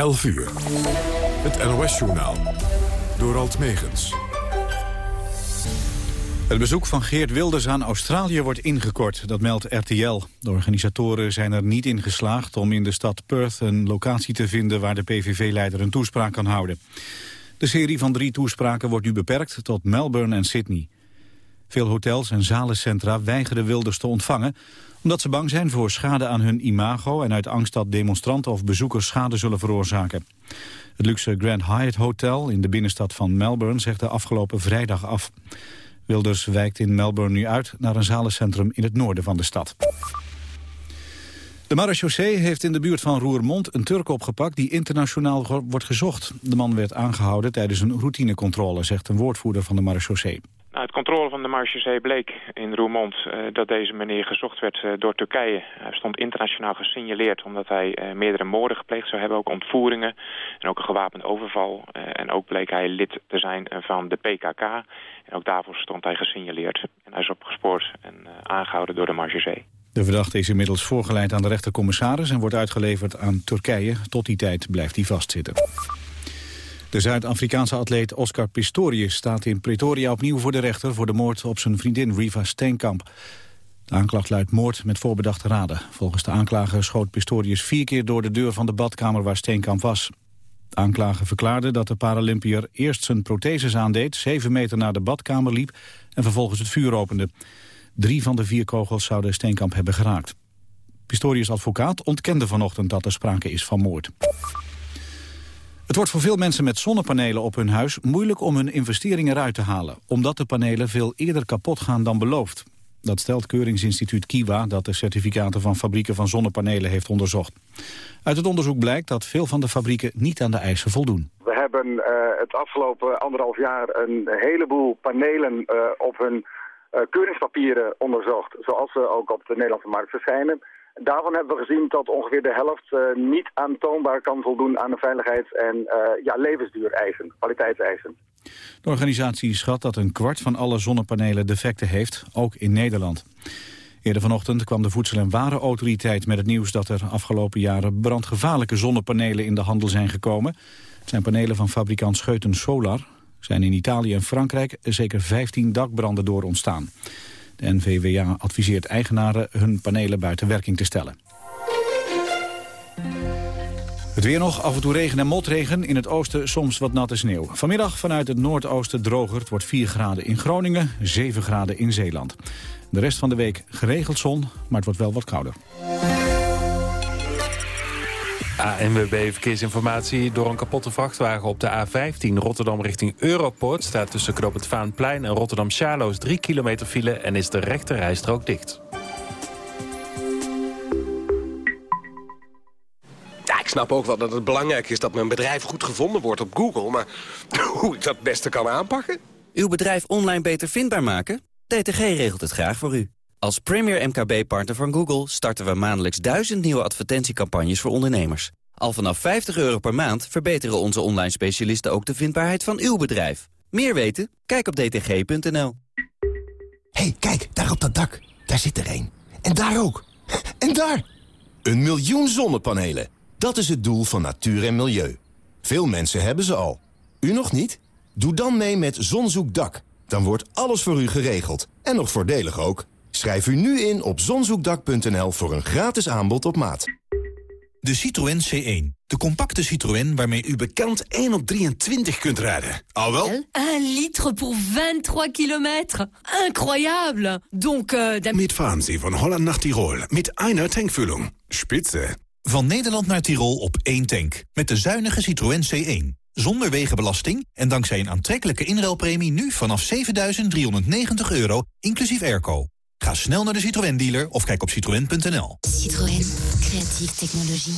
11 uur. Het NOS-journaal. Door Alt Megens. Het bezoek van Geert Wilders aan Australië wordt ingekort, dat meldt RTL. De organisatoren zijn er niet in geslaagd om in de stad Perth een locatie te vinden waar de PVV-leider een toespraak kan houden. De serie van drie toespraken wordt nu beperkt tot Melbourne en Sydney. Veel hotels en zalencentra weigeren Wilders te ontvangen... omdat ze bang zijn voor schade aan hun imago... en uit angst dat demonstranten of bezoekers schade zullen veroorzaken. Het luxe Grand Hyatt Hotel in de binnenstad van Melbourne... zegt de afgelopen vrijdag af. Wilders wijkt in Melbourne nu uit naar een zalencentrum in het noorden van de stad. De marechaussee heeft in de buurt van Roermond een Turk opgepakt die internationaal wordt gezocht. De man werd aangehouden tijdens een routinecontrole, zegt een woordvoerder van de marechaussee. Nou, het controle van de marechaussee bleek in Roermond uh, dat deze meneer gezocht werd uh, door Turkije. Hij stond internationaal gesignaleerd omdat hij uh, meerdere moorden gepleegd zou hebben, ook ontvoeringen en ook een gewapend overval. en ook bleek hij lid te zijn van de PKK en ook daarvoor stond hij gesignaleerd. En hij is opgespoord en aangehouden door de marechaussee. De verdachte is inmiddels voorgeleid aan de rechtercommissaris en wordt uitgeleverd aan Turkije. Tot die tijd blijft hij vastzitten. De Zuid-Afrikaanse atleet Oscar Pistorius staat in Pretoria opnieuw voor de rechter... voor de moord op zijn vriendin Riva Steenkamp. De aanklacht luidt moord met voorbedachte raden. Volgens de aanklager schoot Pistorius vier keer door de deur van de badkamer waar Steenkamp was. De aanklager verklaarde dat de Paralympiër eerst zijn protheses aandeed... zeven meter naar de badkamer liep en vervolgens het vuur opende. Drie van de vier kogels zouden Steenkamp hebben geraakt. Pistorius' advocaat ontkende vanochtend dat er sprake is van moord. Het wordt voor veel mensen met zonnepanelen op hun huis moeilijk om hun investeringen eruit te halen, omdat de panelen veel eerder kapot gaan dan beloofd. Dat stelt Keuringsinstituut Kiwa dat de certificaten van fabrieken van zonnepanelen heeft onderzocht. Uit het onderzoek blijkt dat veel van de fabrieken niet aan de eisen voldoen. We hebben uh, het afgelopen anderhalf jaar een heleboel panelen uh, op hun uh, keuringspapieren onderzocht, zoals ze ook op de Nederlandse markt verschijnen. Daarvan hebben we gezien dat ongeveer de helft uh, niet aantoonbaar kan voldoen aan de veiligheids- en uh, ja, levensduureisen, kwaliteitseisen. De organisatie schat dat een kwart van alle zonnepanelen defecten heeft, ook in Nederland. Eerder vanochtend kwam de Voedsel- en Warenautoriteit met het nieuws dat er afgelopen jaren brandgevaarlijke zonnepanelen in de handel zijn gekomen. Het zijn panelen van fabrikant Scheuten Solar. Zijn in Italië en Frankrijk zeker 15 dakbranden door ontstaan. De NVWA adviseert eigenaren hun panelen buiten werking te stellen. Het weer nog, af en toe regen en motregen. In het oosten soms wat natte sneeuw. Vanmiddag vanuit het noordoosten droger. Het wordt 4 graden in Groningen, 7 graden in Zeeland. De rest van de week geregeld zon, maar het wordt wel wat kouder. ANWB Verkeersinformatie. Door een kapotte vrachtwagen op de A15 Rotterdam richting Europoort... staat tussen Knoop het Vaanplein en Rotterdam-Charloes 3 kilometer file... en is de rechte rijstrook dicht. Ja, ik snap ook wel dat het belangrijk is dat mijn bedrijf goed gevonden wordt op Google... maar hoe ik dat het beste kan aanpakken? Uw bedrijf online beter vindbaar maken? DTG regelt het graag voor u. Als premier MKB-partner van Google starten we maandelijks duizend nieuwe advertentiecampagnes voor ondernemers. Al vanaf 50 euro per maand verbeteren onze online specialisten ook de vindbaarheid van uw bedrijf. Meer weten? Kijk op dtg.nl. hey, kijk, daar op dat dak. Daar zit er een. En daar ook. En daar! Een miljoen zonnepanelen. Dat is het doel van natuur en milieu. Veel mensen hebben ze al. U nog niet? Doe dan mee met Zonzoekdak. Dan wordt alles voor u geregeld. En nog voordelig ook. Schrijf u nu in op zonzoekdak.nl voor een gratis aanbod op maat. De Citroën C1. De compacte Citroën waarmee u bekend 1 op 23 kunt rijden. Al wel? 1 liter voor 23 kilometer. Incroyable. Donc, uh, Mitfahren Sie van Holland naar Tirol met einer tankvulling. Spitze. Van Nederland naar Tirol op één tank. Met de zuinige Citroën C1. Zonder wegenbelasting en dankzij een aantrekkelijke inruilpremie nu vanaf 7.390 euro, inclusief airco. Ga snel naar de Citroën-dealer of kijk op citroën.nl. Citroën. Creatieve technologie.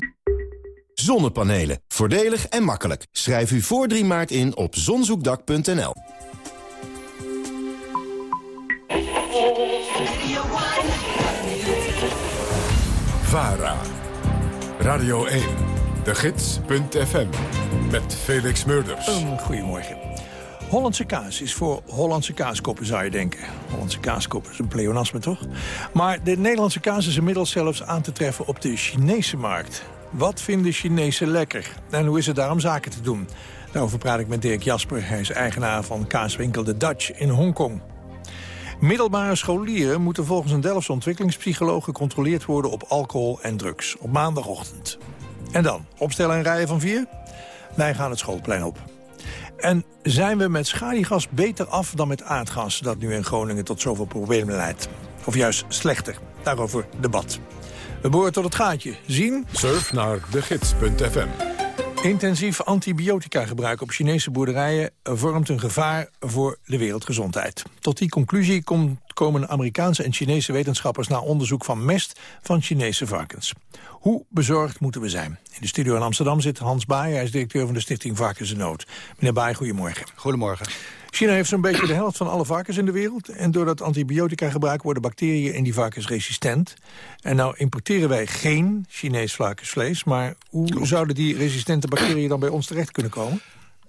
Zonnepanelen. Voordelig en makkelijk. Schrijf u voor 3 maart in op zonzoekdak.nl. VARA. Radio 1. De Gids.fm. Met Felix Murders. Um, goedemorgen. Hollandse kaas is voor Hollandse kaaskoppen, zou je denken. Hollandse kaaskoppen is een pleonasme, toch? Maar de Nederlandse kaas is inmiddels zelfs aan te treffen op de Chinese markt. Wat vinden Chinezen lekker? En hoe is het daarom zaken te doen? Daarover praat ik met Dirk Jasper. Hij is eigenaar van kaaswinkel The Dutch in Hongkong. Middelbare scholieren moeten volgens een Delftse ontwikkelingspsycholoog gecontroleerd worden op alcohol en drugs. Op maandagochtend. En dan, opstellen en rijden van vier? Wij gaan het schoolplein op. En zijn we met schaliegas beter af dan met aardgas... dat nu in Groningen tot zoveel problemen leidt? Of juist slechter? Daarover debat. We boren tot het gaatje. Zien? Surf naar degids.fm. Intensief antibiotica gebruik op Chinese boerderijen vormt een gevaar voor de wereldgezondheid. Tot die conclusie komen Amerikaanse en Chinese wetenschappers na onderzoek van mest van Chinese varkens. Hoe bezorgd moeten we zijn? In de studio in Amsterdam zit Hans Baai, hij is directeur van de stichting Varkens Nood. Meneer Baai, goedemorgen. Goedemorgen. China heeft zo'n beetje de helft van alle varkens in de wereld. En door dat antibiotica gebruik worden bacteriën in die varkens resistent. En nou importeren wij geen Chinees varkensvlees. Maar hoe zouden die resistente bacteriën dan bij ons terecht kunnen komen?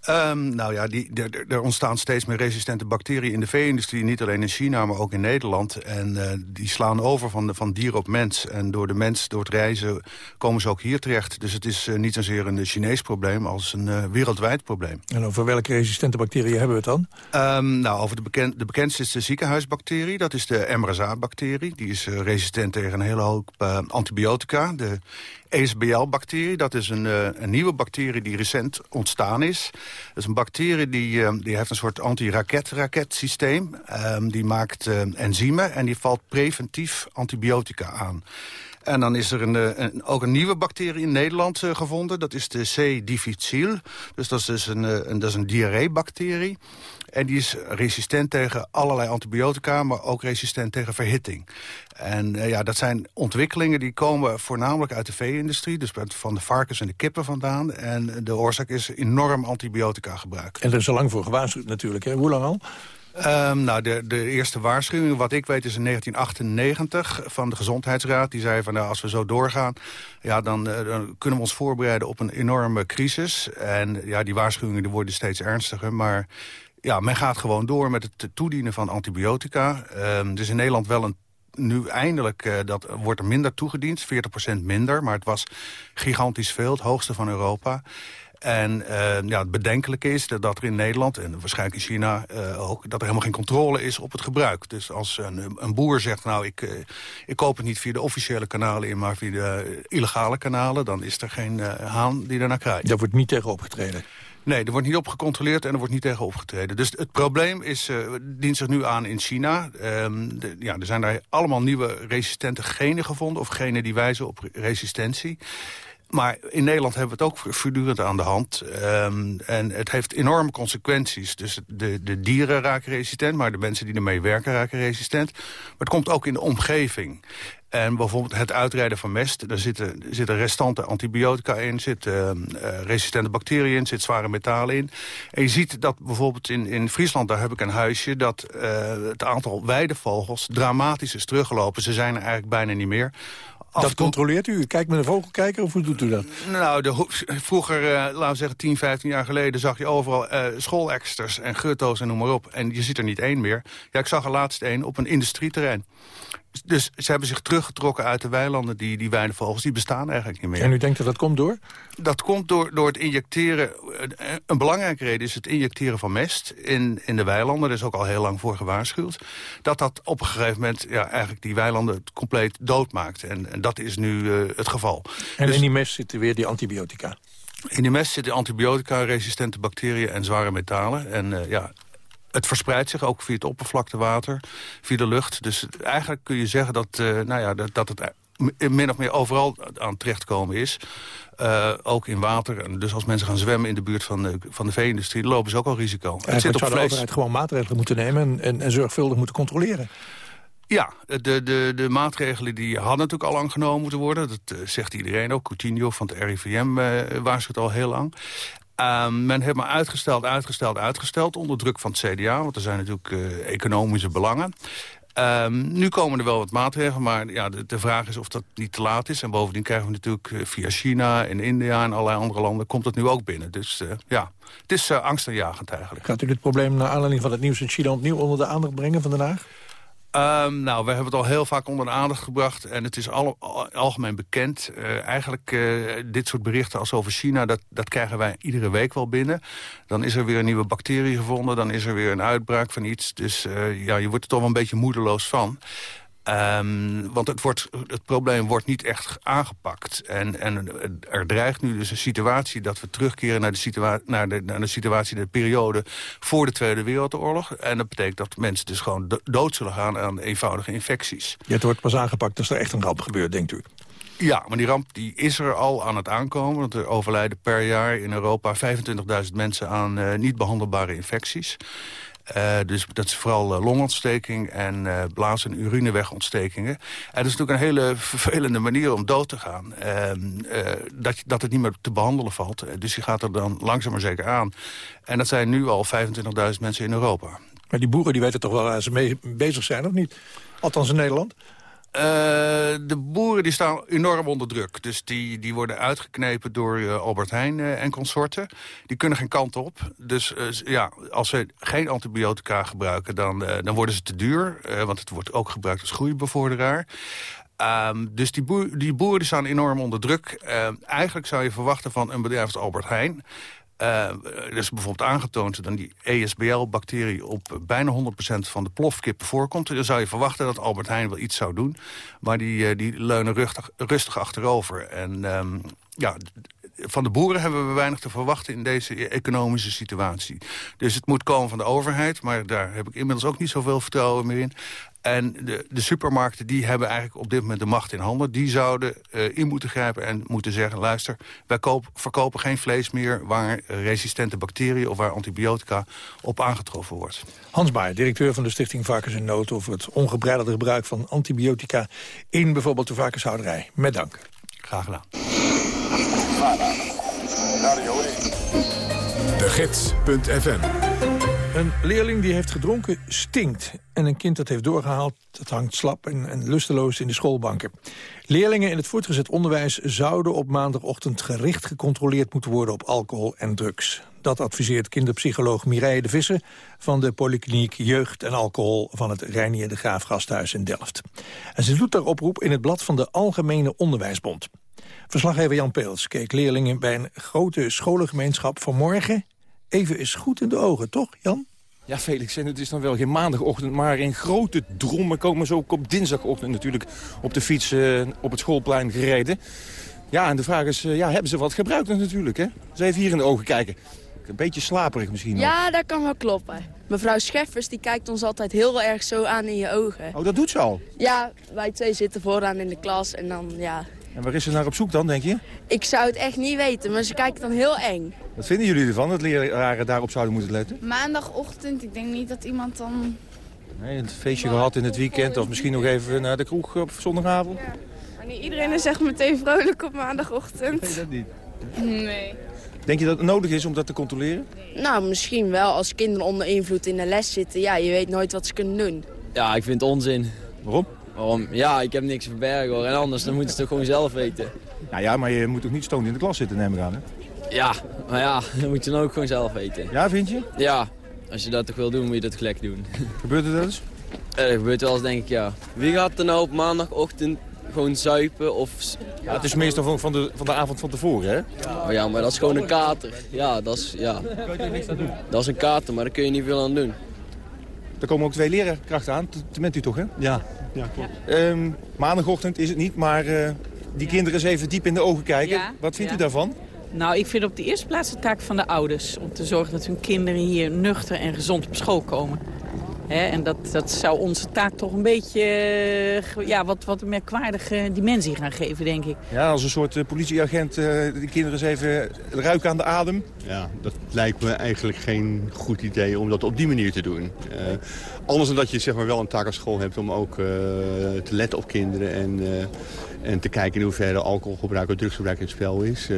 Um, nou ja, die, er ontstaan steeds meer resistente bacteriën in de vee-industrie. Niet alleen in China, maar ook in Nederland. En uh, die slaan over van, de, van dier op mens. En door de mens, door het reizen, komen ze ook hier terecht. Dus het is uh, niet zozeer een Chinees probleem als een uh, wereldwijd probleem. En over welke resistente bacteriën hebben we het dan? Um, nou, over de, bekend, de bekendste is de ziekenhuisbacterie. Dat is de MRSA-bacterie. Die is resistent tegen een hele hoop antibiotica. De ESBL-bacterie. Dat is een, een, nieuwe bacterie die recent ontstaan is. Dat is een bacterie die, uh, die heeft een soort anti-raket-raket systeem. Um, die maakt uh, enzymen en die valt preventief antibiotica aan. En dan is er een, een, ook een nieuwe bacterie in Nederland gevonden. Dat is de C. difficile. Dus dat is dus een, een, dat is een diarreebacterie. En die is resistent tegen allerlei antibiotica, maar ook resistent tegen verhitting. En uh, ja, dat zijn ontwikkelingen die komen voornamelijk uit de vee-industrie. Dus van de varkens en de kippen vandaan. En de oorzaak is enorm antibiotica gebruik. En er is al lang voor gewaarschuwd natuurlijk. Hè? Hoe lang al? Um, nou, de, de eerste waarschuwing, wat ik weet, is in 1998 van de Gezondheidsraad. Die zei van, nou, als we zo doorgaan, ja, dan, uh, dan kunnen we ons voorbereiden op een enorme crisis. En ja, die waarschuwingen die worden steeds ernstiger. Maar ja, men gaat gewoon door met het toedienen van antibiotica. Um, dus in Nederland wel een nu eindelijk, uh, dat wordt er minder toegediend, 40% minder. Maar het was gigantisch veel, het hoogste van Europa. En uh, ja, het bedenkelijke is dat er in Nederland en waarschijnlijk in China uh, ook... dat er helemaal geen controle is op het gebruik. Dus als een, een boer zegt, nou, ik, uh, ik koop het niet via de officiële kanalen in... maar via de illegale kanalen, dan is er geen haan die daarnaar krijgt. Daar wordt niet tegen opgetreden? Nee, er wordt niet op gecontroleerd en er wordt niet tegen opgetreden. Dus het probleem is, uh, dient zich nu aan in China. De, ja, er zijn daar allemaal nieuwe resistente genen gevonden... of genen die wijzen op resistentie. Maar in Nederland hebben we het ook voortdurend aan de hand. Um, en het heeft enorme consequenties. Dus de, de dieren raken resistent, maar de mensen die ermee werken raken resistent. Maar het komt ook in de omgeving. En bijvoorbeeld het uitrijden van mest, daar zitten, zitten restante antibiotica in... zitten uh, resistente bacteriën in, zit zware metalen in. En je ziet dat bijvoorbeeld in, in Friesland, daar heb ik een huisje... dat uh, het aantal weidevogels dramatisch is teruggelopen. Ze zijn er eigenlijk bijna niet meer dat controleert u? Kijkt met een vogelkijker of hoe doet u dat? Nou, de, vroeger, uh, laten we zeggen 10, 15 jaar geleden... zag je overal uh, schooleksters en gutto's en noem maar op. En je ziet er niet één meer. Ja, ik zag er laatst één op een industrieterrein. Dus ze hebben zich teruggetrokken uit de weilanden. Die, die weidevogels die bestaan eigenlijk niet meer. En u denkt dat dat komt door? Dat komt door, door het injecteren... Een belangrijke reden is het injecteren van mest in, in de weilanden. Er is ook al heel lang voor gewaarschuwd. Dat dat op een gegeven moment ja, eigenlijk die weilanden compleet doodmaakt. En, en dat is nu uh, het geval. En dus, in die mest zitten weer die antibiotica? In die mest zitten antibiotica, resistente bacteriën en zware metalen. En uh, ja, het verspreidt zich ook via het oppervlaktewater, via de lucht. Dus eigenlijk kun je zeggen dat, uh, nou ja, dat, dat het min of meer overal aan terechtkomen is. Uh, ook in water. En dus als mensen gaan zwemmen in de buurt van de, van de vee-industrie... lopen ze ook al risico. Het zit op zou de overheid gewoon maatregelen moeten nemen... en, en, en zorgvuldig moeten controleren. Ja, de, de, de maatregelen die hadden natuurlijk al lang genomen moeten worden. Dat uh, zegt iedereen ook. Coutinho van het RIVM uh, waarschuwt al heel lang. Um, men heeft maar uitgesteld, uitgesteld, uitgesteld onder druk van het CDA. Want er zijn natuurlijk uh, economische belangen. Um, nu komen er wel wat maatregelen, maar ja, de, de, vraag is of dat niet te laat is. En bovendien krijgen we natuurlijk uh, via China en India en allerlei andere landen... komt dat nu ook binnen. Dus uh, ja, het is uh, eigenlijk. Gaat u dit probleem naar aanleiding van het nieuws in China... opnieuw onder de aandacht brengen van Den? Um, nou, we hebben het al heel vaak onder de aandacht gebracht. En het is al, algemeen bekend. Uh, eigenlijk, uh, dit soort berichten als over China... Dat, dat krijgen wij iedere week wel binnen. Dan is er weer een nieuwe bacterie gevonden. Dan is er weer een uitbraak van iets. Dus uh, ja, je wordt er toch wel een beetje moedeloos van. Um, want het, wordt, het probleem wordt niet echt aangepakt. En, en er dreigt nu dus een situatie dat we terugkeren naar de, situa naar de, naar de situatie, de periode voor de Tweede Wereldoorlog. En dat betekent dat mensen dus gewoon dood zullen gaan aan eenvoudige infecties. Ja, het wordt pas aangepakt als er echt een ramp gebeurt, denkt u? Ja, maar die ramp die is er al aan het aankomen. Want er overlijden per jaar in Europa 25.000 mensen aan uh, niet behandelbare infecties. Uh, dus dat is vooral uh, longontsteking en uh, blaas- en urinewegontstekingen. En dat is natuurlijk een hele vervelende manier om dood te gaan. dat, dat het niet meer te behandelen valt. Dus die gaat er dan langzaam maar zeker aan. En dat zijn nu al 25.000 mensen in Europa. Maar die boeren die weten toch wel waar ze mee bezig zijn, of niet? Althans in Nederland? Uh, de boeren die staan enorm onder druk. Dus die, die worden uitgeknepen door uh, Albert Heijn uh, en consorten. Die kunnen geen kant op. Dus ja, als ze geen antibiotica gebruiken, dan, dan worden ze te duur. want het wordt ook gebruikt als groeibevorderaar. Um, dus die, boer, die boeren staan enorm onder druk. eigenlijk zou je verwachten van een bedrijf als Albert Heijn... Uh, er is bijvoorbeeld aangetoond dat die ESBL-bacterie op bijna 100% van de plofkippen voorkomt. Dan zou je verwachten dat Albert Heijn wel iets zou doen. Maar die, uh, die leunen rustig, rustig achterover. En um, ja, van de boeren hebben we weinig te verwachten in deze economische situatie. Dus het moet komen van de overheid, maar daar heb ik inmiddels ook niet zoveel vertrouwen meer in. En de, de supermarkten die hebben eigenlijk op dit moment de macht in handen. Die zouden uh, in moeten grijpen en moeten zeggen... luister, wij koop, verkopen geen vlees meer... waar resistente bacteriën of waar antibiotica op aangetroffen wordt. Hans Baar, directeur van de Stichting Varkens in Nood... over het ongebreidelde gebruik van antibiotica... in bijvoorbeeld de varkenshouderij. Met dank. Graag gedaan. De Gids.fm een leerling die heeft gedronken stinkt. En een kind dat heeft doorgehaald, dat hangt slap en, en, lusteloos in de schoolbanken. Leerlingen in het voortgezet onderwijs zouden op maandagochtend gericht gecontroleerd moeten worden op alcohol en drugs. Dat adviseert kinderpsycholoog Mireille de Visser van de Polykliniek Jeugd en Alcohol van het Reinier de Graaf Gasthuis in Delft. En ze doet daar oproep in het blad van de Algemene Onderwijsbond. Verslaggever Jan Peels keek leerlingen bij een grote scholengemeenschap vanmorgen even is goed in de ogen, toch Jan? Ja, Felix, en het is dan wel geen maandagochtend, maar in grote drommen komen ze ook op dinsdagochtend natuurlijk op de fiets uh, op het schoolplein gereden. Ja, en de vraag is, uh, ja, hebben ze wat gebruikt natuurlijk, hè? Ze even hier in de ogen kijken. Een beetje slaperig misschien Ja, dat kan wel kloppen. Mevrouw Scheffers die kijkt ons altijd heel erg zo aan in je ogen. Oh, dat doet ze al? Ja, wij twee zitten vooraan in de klas en dan, ja... En waar is ze naar op zoek dan, denk je? Ik zou het echt niet weten, maar ze kijkt dan heel eng. Wat vinden jullie ervan, dat leraren daarop zouden moeten letten? Maandagochtend, ik denk niet dat iemand dan... Nee, een feestje gehad in het weekend of misschien nog even naar de kroeg op zondagavond? Ja. Maar niet iedereen is echt meteen vrolijk op maandagochtend. Nee, dat niet? Nee. Denk je dat het nodig is om dat te controleren? Nou, misschien wel. Als kinderen onder invloed in de les zitten, ja, je weet nooit wat ze kunnen doen. Ja, ik vind het onzin. Waarom? Waarom? Ja, ik heb niks te verbergen hoor. En anders dan moeten ze het toch gewoon zelf weten. Nou ja, maar je moet toch niet stoned in de klas zitten, neem ik aan, hè? Ja, maar ja, dan moet je dan ook gewoon zelf weten. Ja, vind je? Ja, als je dat toch wil doen, moet je dat gelijk doen. Gebeurt het wel eens? dat gebeurt wel eens, denk ik, ja. Wie gaat er nou op maandagochtend gewoon zuipen of... Ja, het is meestal van, van, de, van de avond van tevoren, hè? Oh ja, maar dat is gewoon een kater. Ja, dat is, ja. Dat is een kater, maar daar kun je niet veel aan doen. Er komen ook twee leerkrachten aan, dat bent u toch, hè? Ja, ja klopt. Um, maandagochtend is het niet, maar uh, die kinderen eens even diep in de ogen kijken. Ja, Wat vindt ja. u daarvan? Nou, ik vind op de eerste plaats de taak van de ouders... om te zorgen dat hun kinderen hier nuchter en gezond op school komen. Hè, en dat, dat zou onze taak toch een beetje uh, ja, wat, wat een merkwaardige dimensie gaan geven, denk ik. Ja, als een soort uh, politieagent uh, de kinderen eens even ruiken aan de adem. Ja, dat lijkt me eigenlijk geen goed idee om dat op die manier te doen. anders dan dat je zeg maar, wel een taak als school hebt om ook te letten op kinderen... en, en te kijken in hoeverre alcoholgebruik of drugsgebruik in het spel is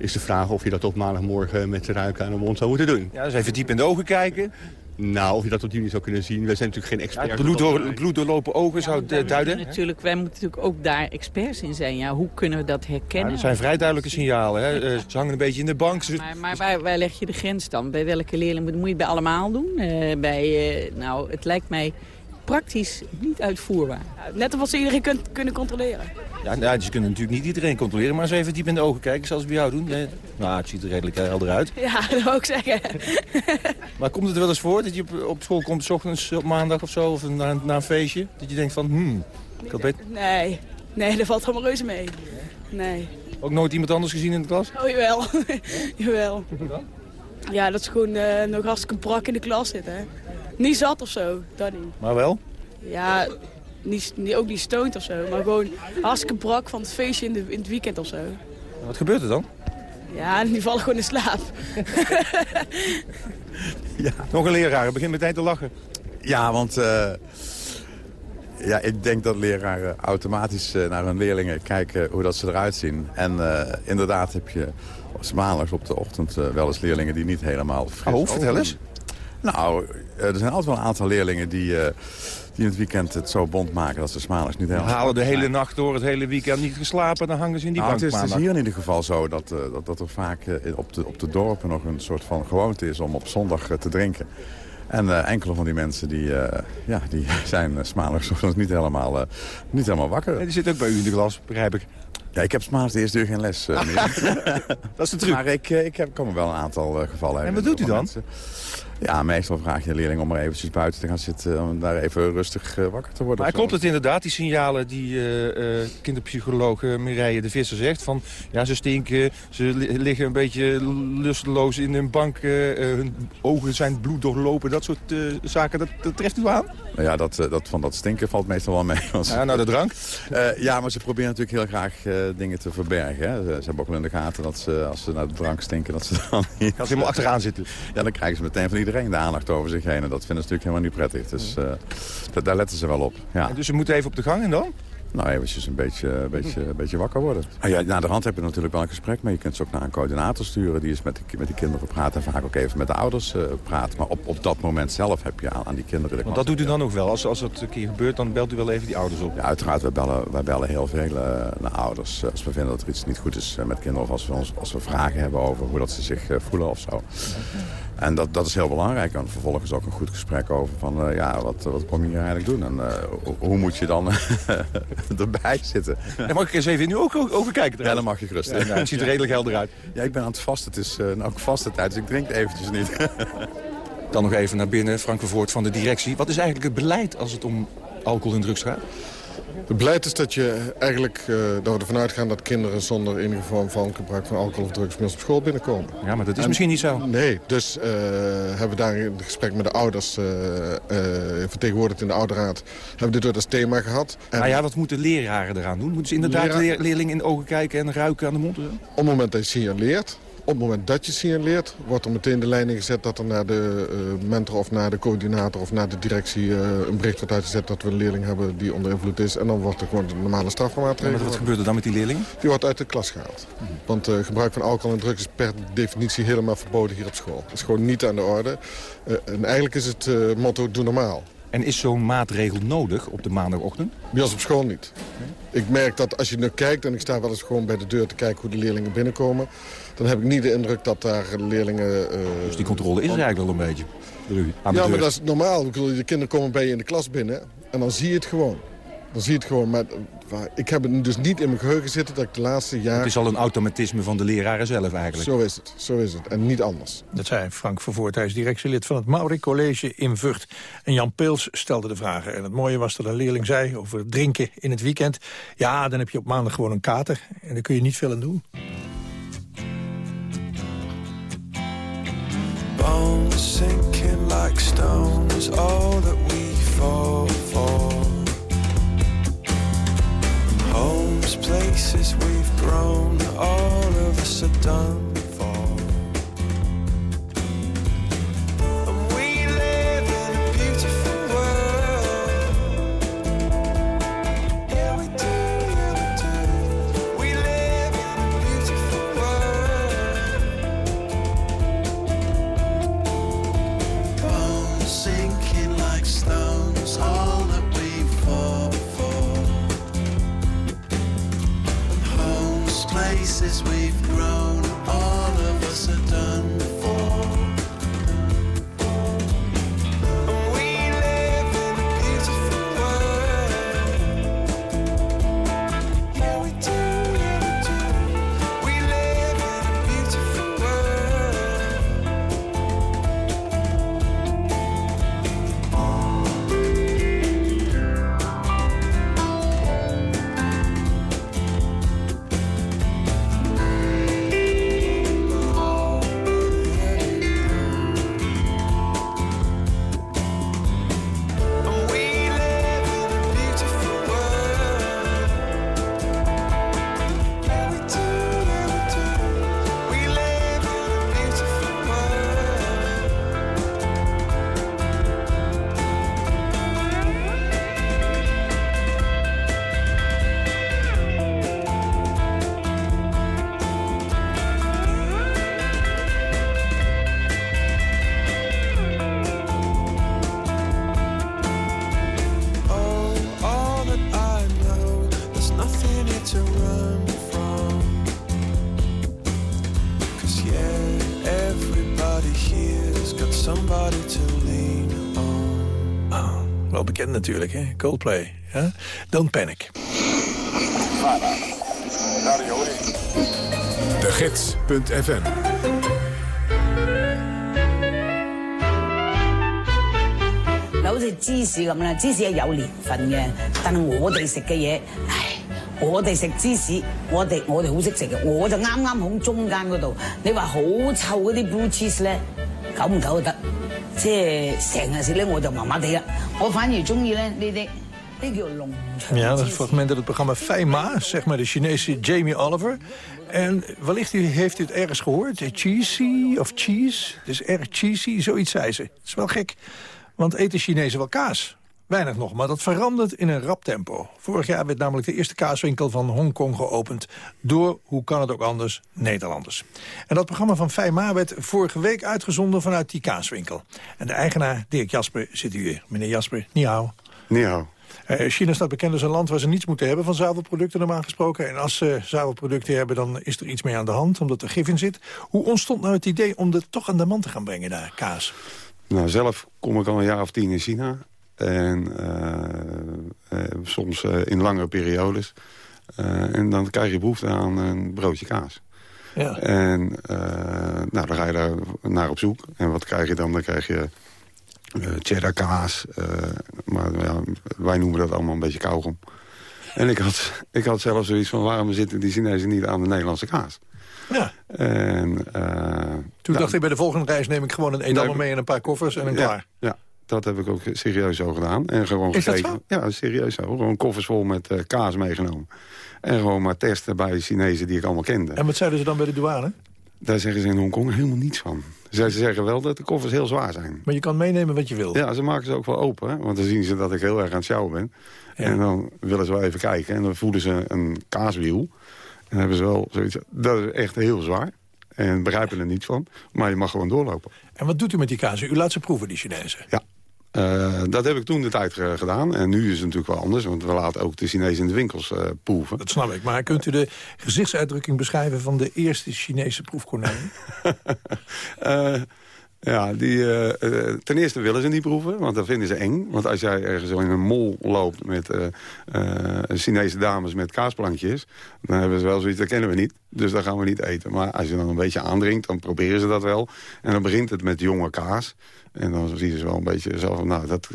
is de vraag of je dat op maandagmorgen met de ruiken aan de mond zou moeten doen. Ja, dus even diep in de ogen kijken. Nou, of je dat op die manier zou kunnen zien. Wij zijn natuurlijk geen experts. Ja, bloed, door, bloed doorlopen ogen zou het duiden. Natuurlijk, wij moeten natuurlijk ook daar experts in zijn. Ja, hoe kunnen we dat herkennen? Ja, dat zijn vrij duidelijke signalen. Hè? Ze hangen een beetje in de bank. Maar, maar waar, waar, leg je de grens dan? Bij welke leerling moet je het bij allemaal doen? Uh, bij, uh, nou, het lijkt mij praktisch niet uitvoerbaar. Net of als ze iedereen kunt, kunnen controleren. Ja, nou, ze kunnen natuurlijk niet iedereen controleren, maar eens even diep in de ogen kijken, zoals we bij jou doen. Nee, nou, het ziet er redelijk eh, helder uit. Ja, dat wou ik zeggen. Maar komt het wel eens voor dat je op, op school komt, s ochtends op maandag of zo, of na, na een feestje, dat je denkt van, hmm, ik had beter... Nee, nee, dat valt allemaal reuze mee. Nee. Ook nooit iemand anders gezien in de klas? Oh, jawel. jawel. Ja, dat is gewoon eh, nog hartstikke brak in de klas zitten. Hè. Niet zat of zo, dat niet. Maar wel? Ja, niet, niet, ook niet stoned of zo, maar gewoon hartstikke brak van het feestje in, de, in het weekend of zo. Wat gebeurt er dan? Ja, die vallen gewoon in slaap. Ja. Nog een leraar, begint meteen te lachen. Ja, want eh, ja, ik denk dat leraren automatisch eh, naar hun leerlingen kijken hoe dat ze eruit zien. En eh, inderdaad heb je maandags op de ochtend eh, wel eens leerlingen die niet helemaal fris Oh, vertel eens. Nou, eh, er zijn altijd wel een aantal leerlingen die, eh, die in het weekend het zo bond maken dat ze 's maandags niet helemaal... halen de hele nacht door, het hele weekend niet geslapen... dan hangen ze in die Nou, bank het, is, het is hier in ieder geval zo dat, eh, dat, dat er vaak op, de, op de dorpen nog een soort van gewoonte is om op zondag te drinken. En enkele van die mensen die, ja, die zijn uh, smaandags ochtends niet helemaal, niet helemaal wakker. die zit ook bij u in de klas, begrijp ik. Ja, ik heb smaandags de eerste uur geen les meer. dat is de truc. Maar ik, ik heb, kan me wel een aantal eh, gevallen En wat doet u dan? mensen. Ja, meestal vraag je de leerling om maar eventjes buiten te gaan zitten... om daar even rustig eh, wakker te worden. Maar klopt het inderdaad, die signalen die eh, kinderpsycholoog Mireille de Visser zegt? Van, ja, ze stinken, ze li- liggen een beetje lusteloos in hun bank... hun ogen zijn bloed doorlopen, dat soort zaken, dat, dat treft u aan? Nou ja, dat, dat, van dat stinken valt meestal wel mee. Want- Ja, nou, de drank? Ja, maar ze proberen natuurlijk heel graag dingen te verbergen. Hè. Ze, ze hebben ook wel in de gaten dat ze, als ze naar de drank stinken... dat ze dan niet... Als ze helemaal achteraan zitten. Ja, dan krijgen ze meteen van iedereen de aandacht over zich heen. En dat vinden ze natuurlijk helemaal niet prettig. Dus eh, da- daar letten ze wel op. Ja. Dus ze moeten even op de gang en dan? Nou, eventjes een beetje, een beetje, een beetje wakker worden. Ah ja, na de hand heb je natuurlijk wel een gesprek mee. Je kunt ze ook naar een coördinator sturen. Die is met de, met die kinderen praten. En vaak ook even met de ouders eh, praten. Maar op, op dat moment zelf heb je aan, aan die kinderen... de Want dat doet u dan ook wel. Als, als het een keer gebeurt, dan belt u wel even die ouders op. Ja, uiteraard, wij bellen, wij bellen heel veel eh, naar ouders. eh, Als we vinden dat er iets niet goed is eh, met kinderen... of als we, ons, als we vragen hebben over hoe dat ze zich eh, voelen of zo. En dat, dat is heel belangrijk. En vervolgens ook een goed gesprek over van... eh, ja, wat, wat kom je hier eigenlijk doen? En eh, hoe, moet je dan erbij zitten? En mag ik eens even in uw ogen ogen kijken? Ja, dan mag je gerust. Ja, nou, het ziet er redelijk helder uit. Ja, ik ben aan het vasten. Het is eh, nou ook vaste tijd, dus ik drink eventjes niet. Dan nog even naar binnen, Frank Vervoort van de directie. Wat is eigenlijk het beleid als het om alcohol en drugs gaat? Het beleid is dat, je eigenlijk, eh, dat we ervan uitgaan dat kinderen zonder enige vorm van gebruik van alcohol of drugs bij ons op school binnenkomen. Ja, maar dat is En- misschien niet zo. Nee, dus eh, hebben we daar in het gesprek met de ouders, eh, vertegenwoordigd in de ouderraad, hebben we dit door als thema gehad. En Nou ja, wat moeten leraren eraan doen? Moeten ze inderdaad leerlingen in de ogen kijken en ruiken aan de mond? Op het moment dat je signaleert, op het moment dat je signaleert, wordt er meteen de lijn ingezet dat er naar de eh, mentor of naar de coördinator of naar de directie eh, een bericht wordt uitgezet dat we een leerling hebben die onder invloed is. En dan wordt er gewoon de normale strafmaatregel. maar wat gebeurt er dan met die leerlingen? Die wordt uit de klas gehaald. Want eh, gebruik van alcohol en drugs is per definitie helemaal verboden hier op school. Dat is gewoon niet aan de orde. En eigenlijk is het motto doe normaal. En is zo'n maatregel nodig op de maandagochtend? Bij ons op school niet. Ik merk dat als je nu kijkt, en ik sta wel eens gewoon bij de deur te kijken hoe de leerlingen binnenkomen... dan heb ik niet de indruk dat daar leerlingen... eh, Dus die controle is er eigenlijk wel een beetje. ja, deur. maar dat is normaal. De kinderen komen bij je in de klas binnen en dan zie je het gewoon. Dan zie je het gewoon. Maar eh, ik heb het dus niet in mijn geheugen zitten dat ik de laatste jaar... Het is al een automatisme van de leraren zelf eigenlijk. Zo is het, zo is het. En niet anders. Dat zei Frank Vervoort, hij is directielid van het Maurik College in Vught. En Jan Peels stelde de vragen. En het mooie was dat een leerling zei over het drinken in het weekend. Ja, dan heb je op maandag gewoon een kater. En daar kun je niet veel aan doen. Bones sinking like stones, all that we fall for. Homes, we've grown, all of us are done we've natuurlijk, hè? Coldplay. Ja? Don't panic. De Gids.fm 嗱，好似芝士咁啦，芝士系有年份嘅，但系我哋食嘅嘢，唉，我哋食芝士，我哋我哋好识食嘅，我就啱啱喺中间嗰度。你话好臭嗰啲 blue cheese 咧，久唔久就得，即系成日食咧我就麻麻地啦。 我反而中意咧呢啲，呢叫龙长 Ja, dat is een fragment uit het programma Feima, zeg maar de Chinese Jamie Oliver. En wellicht u- heeft u het ergens gehoord, eh, cheesy of cheese. Het is erg cheesy, zoiets zei ze. Het is wel gek, want eten Chinezen wel kaas? Weinig nog, maar dat verandert in een rap tempo. Vorig jaar werd namelijk de eerste kaaswinkel van Hongkong geopend... door, hoe kan het ook anders, Nederlanders. En dat programma van Feima werd vorige week uitgezonden vanuit die kaaswinkel. En de eigenaar, Dirk Jasper, zit hier. Meneer Jasper, ni hao. Niet hou. Eh, China staat bekend als een land waar ze niets moeten hebben van zuivelproducten normaal gesproken. En als ze zuivelproducten hebben, dan is er iets mee aan de hand, omdat er gif in zit. Hoe ontstond nou het idee om dit toch aan de man te gaan brengen, daar, kaas? Nou, zelf kom ik al een jaar of tien in China. En eh, eh, soms eh, in langere periodes. En dan krijg je behoefte aan een broodje kaas. Ja. En nou, dan ga je daar naar op zoek. En wat krijg je dan? Dan krijg je cheddar kaas. maar ja, wij noemen dat allemaal een beetje kauwgom. En ik had, ik had zelf zoiets van... waarom zitten die Chinezen niet aan de Nederlandse kaas? Ja. En, Toen nou, dacht ik, bij de volgende reis neem ik gewoon een edammer Nee, mee en een paar koffers en een ja, klaar. Ja, dat heb ik ook serieus zo gedaan. En gewoon Is dat gekeken. Ja, serieus zo. Gewoon koffers vol met eh, kaas meegenomen. En gewoon maar testen bij Chinezen die ik allemaal kende. En wat zeiden ze dan bij de douane? Daar zeggen ze in Hongkong helemaal niets van. Ze ze zeggen wel dat de koffers heel zwaar zijn. Maar je kan meenemen wat je wil. Ja, ze maken ze ook wel open. Hè? Want dan zien ze dat ik heel erg aan het sjouwen ben. En dan willen ze wel even kijken. En dan voelen ze een kaaswiel. En dan hebben ze wel zoiets... Dat is echt heel zwaar. En begrijpen er niets van. Maar je mag gewoon doorlopen. En wat doet u met die kaas? U laat ze proeven, die Chinezen. Ja. Eh, dat heb ik toen de tijd gedaan. En nu is het natuurlijk wel anders. Want we laten ook de Chinezen in de winkels eh, proeven. Dat snap ik. Maar kunt u de gezichtsuitdrukking beschrijven van de eerste Chinese proefkonijn? Eh, ja, die, ten eerste willen ze niet proeven, want dat vinden ze eng. Want als jij ergens zo in een mol loopt met Chinese dames met kaasplankjes... dan hebben ze wel zoiets, dat kennen we niet. Dus dat gaan we niet eten. Maar als je dan een beetje aandringt, dan proberen ze dat wel. En dan begint het met jonge kaas. En dan zien ze wel een beetje zelf van, nou, dat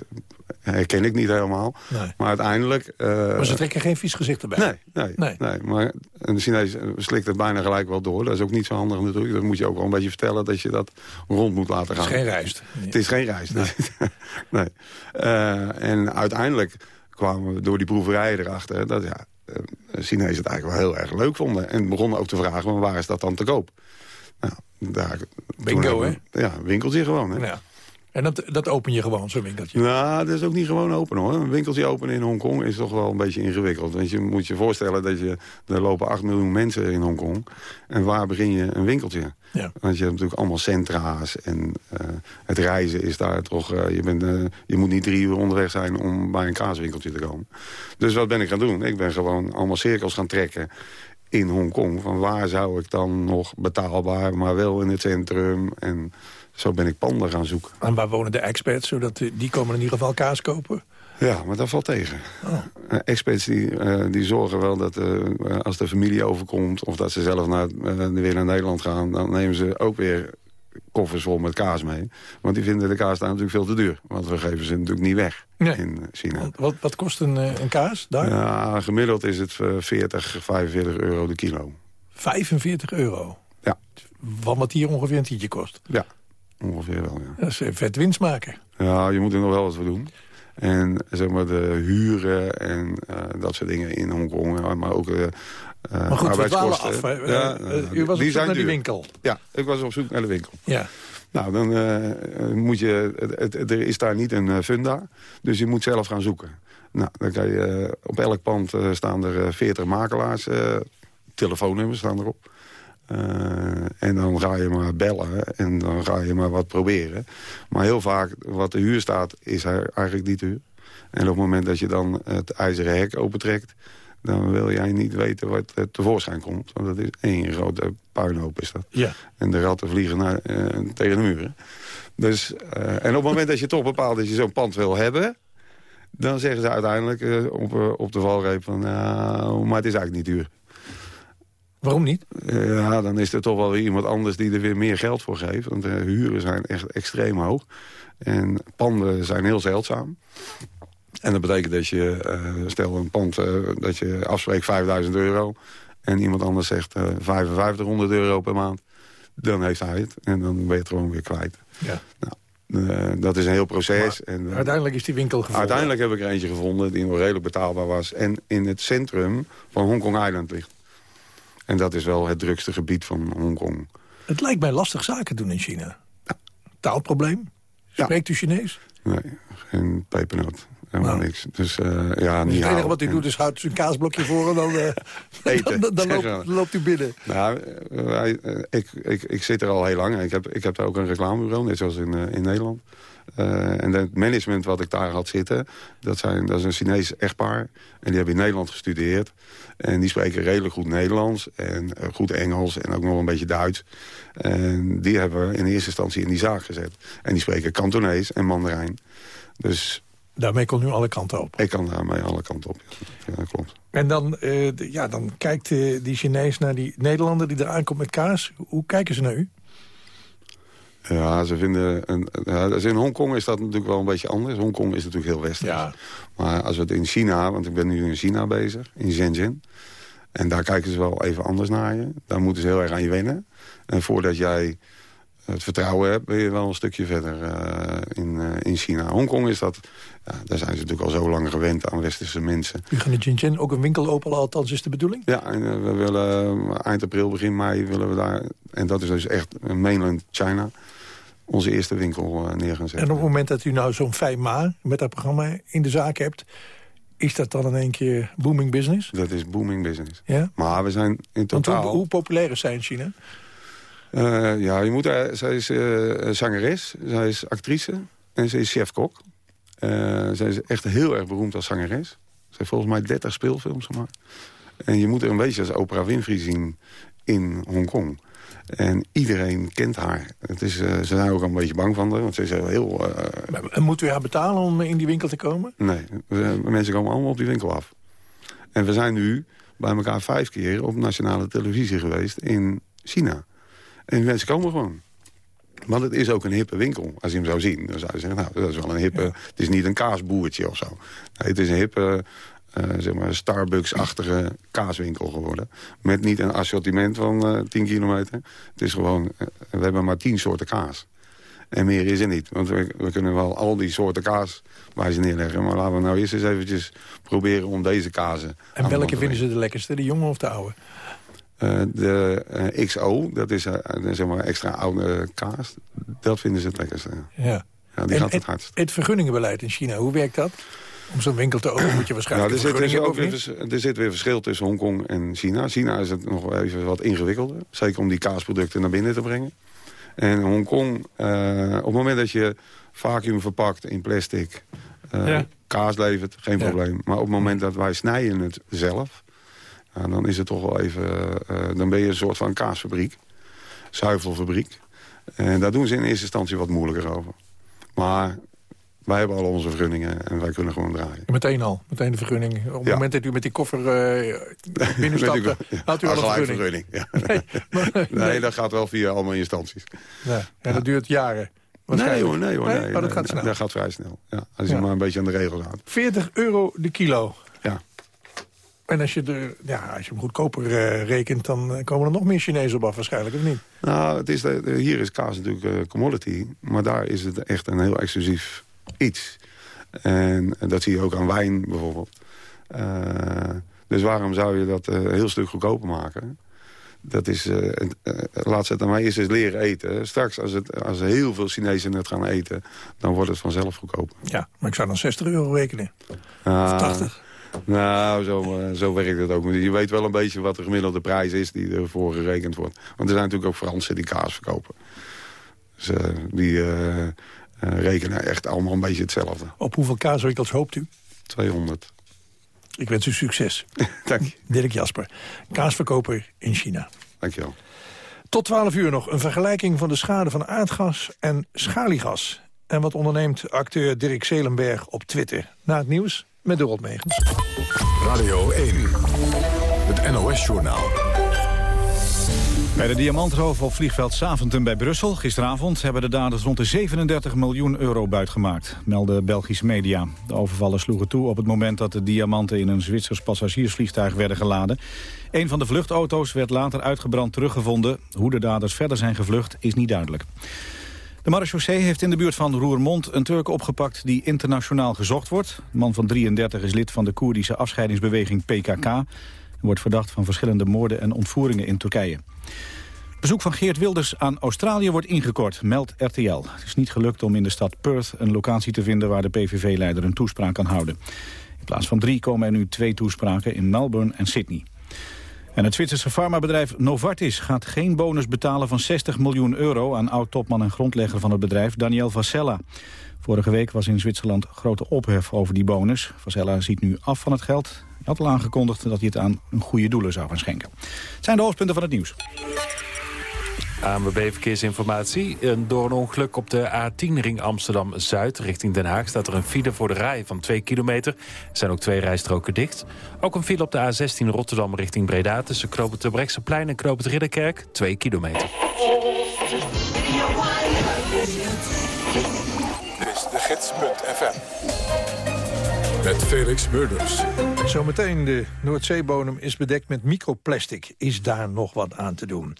herken ik niet helemaal. Nee. Maar uiteindelijk... eh, maar ze trekken geen vies gezicht erbij. Nee, nee, nee. maar een Chinees slikt het bijna gelijk wel door. Dat is ook niet zo handig natuurlijk. Dat moet je ook wel een beetje vertellen dat je dat rond moet laten gaan. Het is geen rijst. Het is geen rijst. Nee. nee. Eh, en uiteindelijk kwamen we door die proeverijen erachter... dat ja, eh, Chinezen het eigenlijk wel heel erg leuk vonden. En begonnen ook te vragen, waar is dat dan te koop? Nou, daar, Bingo, we- Ja, winkeltje gewoon. Hè? Ja. En dat, dat open je gewoon, zo'n winkeltje. Nou, dat is ook niet gewoon open hoor. Een winkeltje openen in Hongkong is toch wel een beetje ingewikkeld. Want je moet je voorstellen dat je... Er lopen 8 miljoen mensen in Hongkong. En waar begin je een winkeltje? Ja. Want je hebt natuurlijk allemaal centra's. En eh, het reizen is daar toch... eh, je, bent, eh, je moet niet drie uur onderweg zijn om bij een kaaswinkeltje te komen. Dus wat ben ik gaan doen? Ik ben gewoon allemaal cirkels gaan trekken in Hongkong. Van waar zou ik dan nog betaalbaar, maar wel in het centrum... En zo ben ik panden gaan zoeken. En waar wonen de experts, zodat die komen in ieder geval kaas kopen? Ja, maar dat valt tegen. Eh, experts die, eh, die zorgen wel dat eh, als de familie overkomt... of dat ze zelf naar, weer naar Nederland gaan... dan nemen ze ook weer koffers vol met kaas mee. Want die vinden de kaas daar natuurlijk veel te duur. Want we geven ze natuurlijk niet weg in China. Wat, wat kost een, een kaas daar? Ja, gemiddeld is het eh, 40, 45 euro de kilo. 45 euro. Ja. Van wat hier ongeveer een tientje kost. Ja, ongeveer wel, ja. Dat is eh, vet winst maken. Ja, je moet er nog wel wat voor doen. En zeg maar de huren en eh, dat soort dingen in Hongkong. Maar ook eh Maar goed, af. Ja, eh, u was op die zoek naar die duur. winkel. Ja, ik was op zoek naar de winkel. Ja. Nou, dan moet je... Het, het- er is daar niet een funda, dus je moet zelf gaan zoeken. Nou, dan kan je... op elk pand staan er eh, 40 makelaars. telefoonnummers staan erop. Eh, en dan ga je maar bellen en dan ga je maar wat proberen. Maar heel vaak, wat de huur staat, is er eigenlijk niet huur. En op het moment dat je dan het ijzeren hek opentrekt... dan wil jij niet weten wat er tevoorschijn komt. Want dat is één grote puinhoop is dat. Ja. En de ratten vliegen naar, eh, tegen de muren. Dus, eh, en op het moment dat je toch bepaalt dat je zo'n pand wil hebben... dan zeggen ze uiteindelijk op, op de valreep van... nou, maar het is eigenlijk niet duur. Waarom niet? ja, dan is er toch wel weer iemand anders die er weer meer geld voor geeft. Want de huren zijn echt extreem hoog. En panden zijn heel zeldzaam. En dat betekent dat je, eh, stel een pand, eh, dat je afspreekt 5000 euro... en iemand anders zegt eh 5500 euro per maand, dan heeft hij het. En dan ben je het gewoon weer kwijt. Ja. Eh, dat is een heel proces. en, eh, Uiteindelijk is die winkel gevonden. uiteindelijk heb ik er eentje gevonden die nog redelijk betaalbaar was... en in het centrum van Hongkong Island ligt. En dat is wel het drukste gebied van Hongkong. Het lijkt mij lastig zaken doen in China. Taalprobleem? Spreekt u Chinees? Nee, geen pepernoot. Helemaal niks. Dus eh, ja, Dus niet het enige wat u doet is houdt zijn kaasblokje voor en dan, Eten. dan, dan, loopt, dan loopt u binnen. Nou, eh, wij, ik, ik, ik zit er al heel lang. Ik heb, ik heb daar ook een reclamebureau, net zoals in, in Nederland. Eh, en het management wat ik daar had zitten, dat, zijn, dat is een Chinees echtpaar. En die hebben in Nederland gestudeerd. En die spreken redelijk goed Nederlands en eh, goed Engels en ook nog een beetje Duits. En die hebben we in eerste instantie in die zaak gezet. En die spreken Kantonees en Mandarijn. Dus Daarmee kon u alle kanten op. ik kan daarmee alle kanten op. Ja, dat klopt. En dan, eh, ja, dan kijkt die Chinees naar die Nederlander die er aankomt met kaas. Hoe kijken ze naar u? Ja, ze vinden... Een, ja, dus in Hongkong is dat natuurlijk wel een beetje anders. Hongkong is natuurlijk heel westers. Maar als we het in China... Want ik ben nu in China bezig, in Shenzhen. En daar kijken ze wel even anders naar je. Daar moeten ze heel erg aan je wennen. En voordat jij het vertrouwen hebt... ben je wel een stukje verder eh, in, eh, in China. Hongkong is dat... Ja, daar zijn ze natuurlijk al zo lang gewend aan westerse mensen. U gaat in Shenzhen ook een winkel openen, althans is de bedoeling? Ja, en eh, we willen eind april, begin mei willen we daar... en dat is dus echt mainland China... onze eerste winkel eh, neer gaan zetten. En op het moment dat u nou zo'n 5 ma met dat programma in de zaak hebt... is dat dan in één keer booming business? Dat is booming business. Ja? Maar we zijn in Want hoe, totaal... hoe populair is zij in China? Eh, ja, je moet, eh, zij is zangeres, zij is actrice en ze is chef-kok. Zij is echt heel erg beroemd als zangeres. Ze heeft volgens mij 30 speelfilms gemaakt. En je moet er een beetje als Oprah Winfrey zien in Hongkong. En iedereen kent haar. Het is, eh, ze zijn ook al een beetje bang van haar, want ze is heel... eh, En moet u haar betalen om in die winkel te komen? Nee, we- mensen komen allemaal op die winkel af. En we zijn nu bij elkaar vijf keer op nationale televisie geweest in China. En die mensen komen gewoon. Want het is ook een hippe winkel. Als je hem zou zien, dan zou je zeggen, nou, dat is wel een hippe... Het is niet een kaasboertje of zo. Nee, het is een hippe, eh, zeg maar, Starbucks-achtige kaaswinkel geworden. Met niet een assortiment van eh 10 kilometer. Het is gewoon, eh, we hebben maar 10 soorten kaas. En meer is er niet. Want we, we kunnen wel al die soorten kaas waar ze neerleggen. Maar laten we nou eerst eens eventjes proberen om deze kazen... En welke vinden ze de lekkerste, de jonge of de oude? eh, de eh, XO, dat is eh, zeg maar extra oude kaas. Dat vinden ze het lekkerste. Ja, Ja. die En gaat het, hardst. het vergunningenbeleid in China, hoe werkt dat? Om zo'n winkel te openen moet je Ja, waarschijnlijk er, een zit dus ook weer, er zit weer verschil tussen Hongkong en China. China is het nog even wat ingewikkelder. Zeker om die kaasproducten naar binnen te brengen. En Hongkong, eh, op het moment dat je vacuüm verpakt in plastic... eh, Ja. kaas levert, geen Ja. probleem. Maar op het moment dat wij snijden het zelf... ja, dan is het toch wel even... eh, dan ben je een soort van kaasfabriek. Zuivelfabriek. En daar doen ze in eerste instantie wat moeilijker over. Maar wij hebben al onze vergunningen en wij kunnen gewoon draaien. Meteen al, meteen de vergunning. Op het Ja. moment dat u met die koffer eh binnenstapt, eh, had u al een vergunning. Ja. Nee, nee. dat gaat wel via allemaal instanties. Ja, ja, dat duurt jaren. Nee hoor, nee hoor. Nee, Oh, dat nee, gaat nee, snel. Dat gaat vrij snel. Ja, als je Ja. maar een beetje aan de regels houdt. 40 euro de kilo. Ja. En als je, de, ja, als je hem goedkoper eh, rekent, dan komen er nog meer Chinezen op af waarschijnlijk, of niet? Nou, het is de, hier is kaas natuurlijk eh, commodity. Maar daar is het echt een heel exclusief iets. En dat zie je ook aan wijn bijvoorbeeld. Eh, dus waarom zou je dat eh, een heel stuk goedkoper maken? Dat is, eh, eh, laat ze het aan mij eerst eens leren eten. Straks, als, het, als heel veel Chinezen het gaan eten... dan wordt het vanzelf goedkoper. Ja, maar ik zou dan 60 euro rekenen. Ah, Of 80. Nou, zo, eh, zo werkt het ook. Je weet wel een beetje wat de gemiddelde prijs is die ervoor gerekend wordt. Want er zijn natuurlijk ook Fransen die kaas verkopen. Dus eh, die eh, rekenen echt allemaal een beetje hetzelfde. Op hoeveel kaaswinkels hoopt u? 200. Ik wens u succes. Dank je. Dirk Jasper, kaasverkoper in China. Dank je wel. Tot 12 uur nog een vergelijking van de schade van aardgas en schaliegas. En wat onderneemt acteur Dirk Zelenberg op Twitter? Na het nieuws met Dorot Megens. Radio 1, het NOS-journaal. Bij de diamantroof op vliegveld Saventem bij Brussel gisteravond... hebben de daders rond de 37 miljoen euro buitgemaakt, melden Belgische media. De overvallers sloegen toe op het moment dat de diamanten... in een Zwitsers passagiersvliegtuig werden geladen. Een van de vluchtauto's werd later uitgebrand teruggevonden. Hoe de daders verder zijn gevlucht is niet duidelijk. De marechaussee heeft in de buurt van Roermond een Turk opgepakt die internationaal gezocht wordt. De man van 33 is lid van de Koerdische afscheidingsbeweging PKK... en wordt verdacht van verschillende moorden en ontvoeringen in Turkije. Bezoek van Geert Wilders aan Australië wordt ingekort, meldt RTL. Het is niet gelukt om in de stad Perth een locatie te vinden... waar de PVV-leider een toespraak kan houden. In plaats van drie komen er nu twee toespraken in Melbourne en Sydney. En het Zwitserse farmabedrijf Novartis gaat geen bonus betalen van 60 miljoen euro... aan oud-topman en grondlegger van het bedrijf Daniel Vasella. Vorige week was in Zwitserland grote ophef over die bonus. Vasella ziet nu af van het geld. Hij had al aangekondigd dat hij het aan een goede doelen zou gaan schenken. Het zijn de hoofdpunten van het nieuws. ANWB Verkeersinformatie. Door een ongeluk op de A10-ring Amsterdam-Zuid richting Den Haag... staat er een file voor de rij van 2 kilometer. Er zijn ook twee rijstroken dicht. Ook een file op de A16 Rotterdam richting Breda... tussen Knoop het Brechtseplein en Knoop het Ridderkerk, 2 kilometer. Dit is de gids.fm. Met Felix Murders. Zometeen de Noordzeebodem is bedekt met microplastic. Is daar nog wat aan te doen?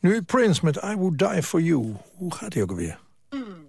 Nu Prince met I Would Die For You. Hoe gaat hij ook alweer? I'm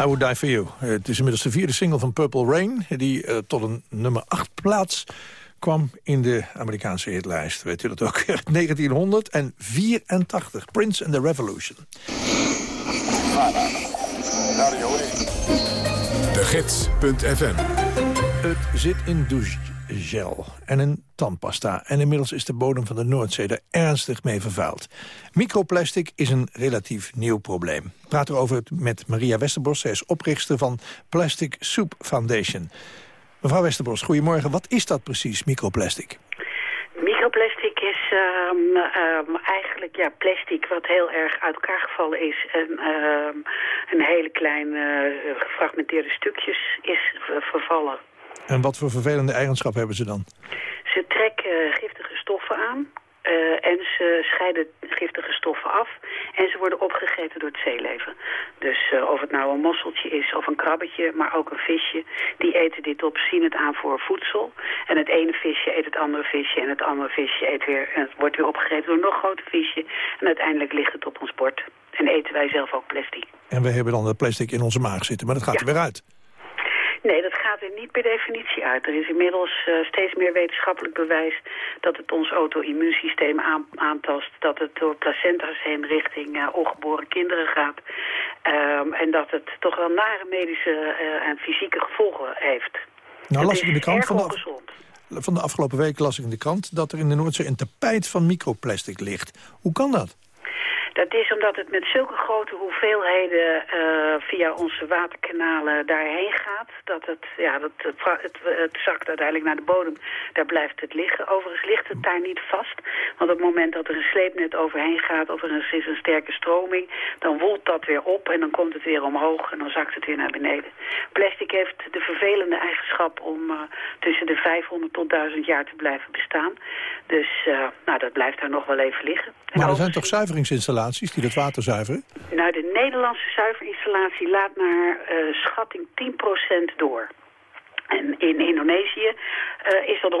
I Would Die For You. Het is inmiddels de vierde single van Purple Rain... die eh, tot een nummer 8 plaats kwam in de Amerikaanse hitlijst. Weet u dat ook? 1984. Prince and the Revolution. De gids.fm. Het zit in douche. Douchegel en een tandpasta. En inmiddels is de bodem van de Noordzee er ernstig mee vervuild. Microplastic is een relatief nieuw probleem. Ik praat erover met Maria Westerbos. Zij is oprichter van Plastic Soup Foundation. Mevrouw Westerbos, goedemorgen. Wat is dat precies, microplastic? Microplastic is ehm, ehm, eigenlijk ja, plastic wat heel erg uit elkaar gevallen is en ehm, een hele kleine eh, gefragmenteerde stukjes is vervallen. En wat voor vervelende eigenschappen hebben ze dan? Ze trekken giftige stoffen aan eh, en ze scheiden giftige stoffen af en ze worden opgegeten door het zeeleven. Dus eh, of het nou een mosseltje is of een krabbetje, maar ook een visje, die eten dit op, zien het aan voor voedsel. En het ene visje eet het andere visje en het andere visje eet weer, en het wordt weer opgegeten door een nog groter visje. En uiteindelijk ligt het op ons bord. En eten wij zelf ook plastic. En we hebben dan dat plastic in onze maag zitten, maar dat gaat er weer uit. Nee, dat gaat er niet per definitie uit. Er is inmiddels eh, steeds meer wetenschappelijk bewijs dat het ons auto-immuunsysteem aan, aantast. Dat het door placenta's heen richting eh, ongeboren kinderen gaat. Ehm, en dat het toch wel nare medische eh, en fysieke gevolgen heeft. Nou las ik in de krant van de, van de afgelopen week las ik in de krant dat er in de Noordzee een tapijt van microplastic ligt. Hoe kan dat? Dat is omdat het met zulke grote hoeveelheden eh, via onze waterkanalen daarheen gaat. Dat het, ja, dat, het, het, het zakt uiteindelijk naar de bodem. Daar blijft het liggen. Overigens ligt het daar niet vast. Want op het moment dat er een sleepnet overheen gaat of er is, een sterke stroming... dan woelt dat weer op en dan komt het weer omhoog en dan zakt het weer naar beneden. Plastic heeft de vervelende eigenschap om eh, tussen de 500 tot 1000 jaar te blijven bestaan. Dus eh, nou, dat blijft daar nog wel even liggen. En Maar er zijn toch zuiveringsinstallaties die dat water zuiveren? nou, de Nederlandse zuiverinstallatie laat naar eh, schatting 10% door. En in Indonesië eh, is dat 100%.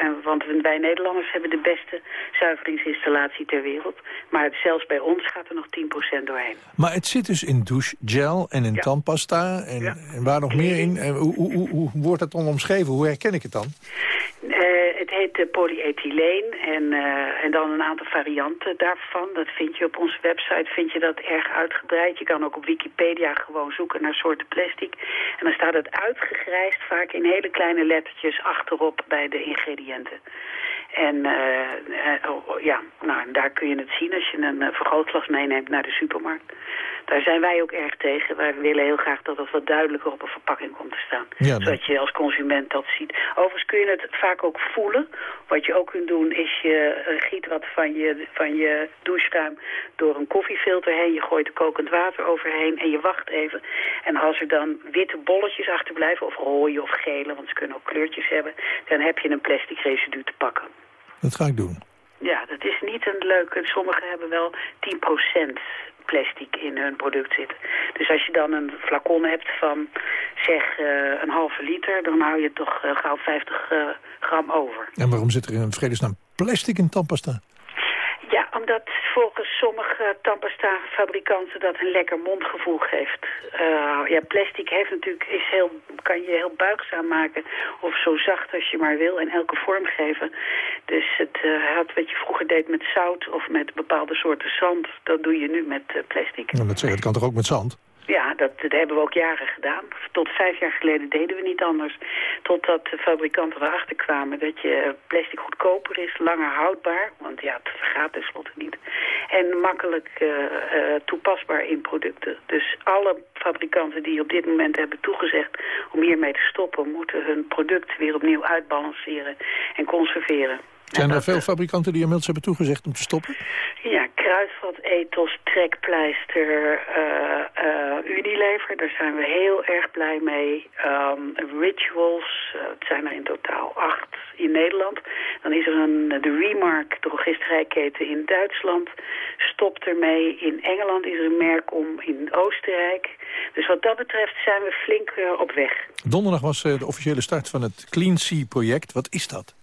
En, want wij Nederlanders hebben de beste zuiveringsinstallatie ter wereld. Maar zelfs bij ons gaat er nog 10% doorheen. Maar het zit dus in douchegel en in tandpasta en, en waar nog meer in. Hoe, hoe, hoe, hoe wordt dat dan omschreven? Hoe herken ik het dan? Heet polyethyleen en, eh, en dan een aantal varianten daarvan. Dat vind je op onze website, vind je dat erg uitgebreid. Je kan ook op Wikipedia gewoon zoeken naar soorten plastic. En dan staat het uitgegrijsd, vaak in hele kleine lettertjes achterop bij de ingrediënten. En eh, eh, oh, ja, nou, daar kun je het zien als je een eh, vergrootglas meeneemt naar de supermarkt. Daar zijn wij ook erg tegen. Wij willen heel graag dat het wat duidelijker op een verpakking komt te staan. Ja, Zodat je als consument dat ziet. Overigens kun je het vaak ook voelen. Wat je ook kunt doen is je giet wat van je, van je doucheruim door een koffiefilter heen. Je gooit er kokend water overheen en je wacht even. En als er dan witte bolletjes achterblijven, of rode of gele, want ze kunnen ook kleurtjes hebben, dan heb je een plastic residu te pakken. Dat ga ik doen. Ja, dat is niet een leuke. Sommigen hebben wel 10% plastic in hun product zitten. Dus als je dan een flacon hebt van zeg eh, een halve liter, dan hou je toch eh, gauw 50 eh, gram over. En waarom zit er in vredesnaam plastic in tandpasta? Omdat volgens sommige tandpasta-fabrikanten dat een lekker mondgevoel geeft. Eh, ja, plastic heeft natuurlijk, is heel, kan je heel buigzaam maken of zo zacht als je maar wil en elke vorm geven. Dus het eh, had wat je vroeger deed met zout of met bepaalde soorten zand, dat doe je nu met eh, plastic. Dat, het kan toch ook met zand? Ja, dat, dat hebben we ook jaren gedaan. Tot vijf jaar geleden deden we niet anders. Totdat de fabrikanten erachter kwamen dat je plastic goedkoper is, langer houdbaar. Want ja, het vergaat tenslotte niet. En makkelijk eh, eh, toepasbaar in producten. Dus alle fabrikanten die op dit moment hebben toegezegd om hiermee te stoppen... moeten hun product weer opnieuw uitbalanceren en conserveren. Zijn er veel fabrikanten die inmiddels hebben toegezegd om te stoppen? Ja, Kruidvat, Ethos, Trekpleister, eh, eh, Unilever, daar zijn we heel erg blij mee. Ehm, Rituals, eh, het zijn er in totaal acht in Nederland. Dan is er een, de Remark, drogisterijketen in Duitsland, stopt ermee. In Engeland is er een merk om, in Oostenrijk. Dus wat dat betreft zijn we flink op weg. Donderdag was de officiële start van het Clean Sea project. Wat is dat?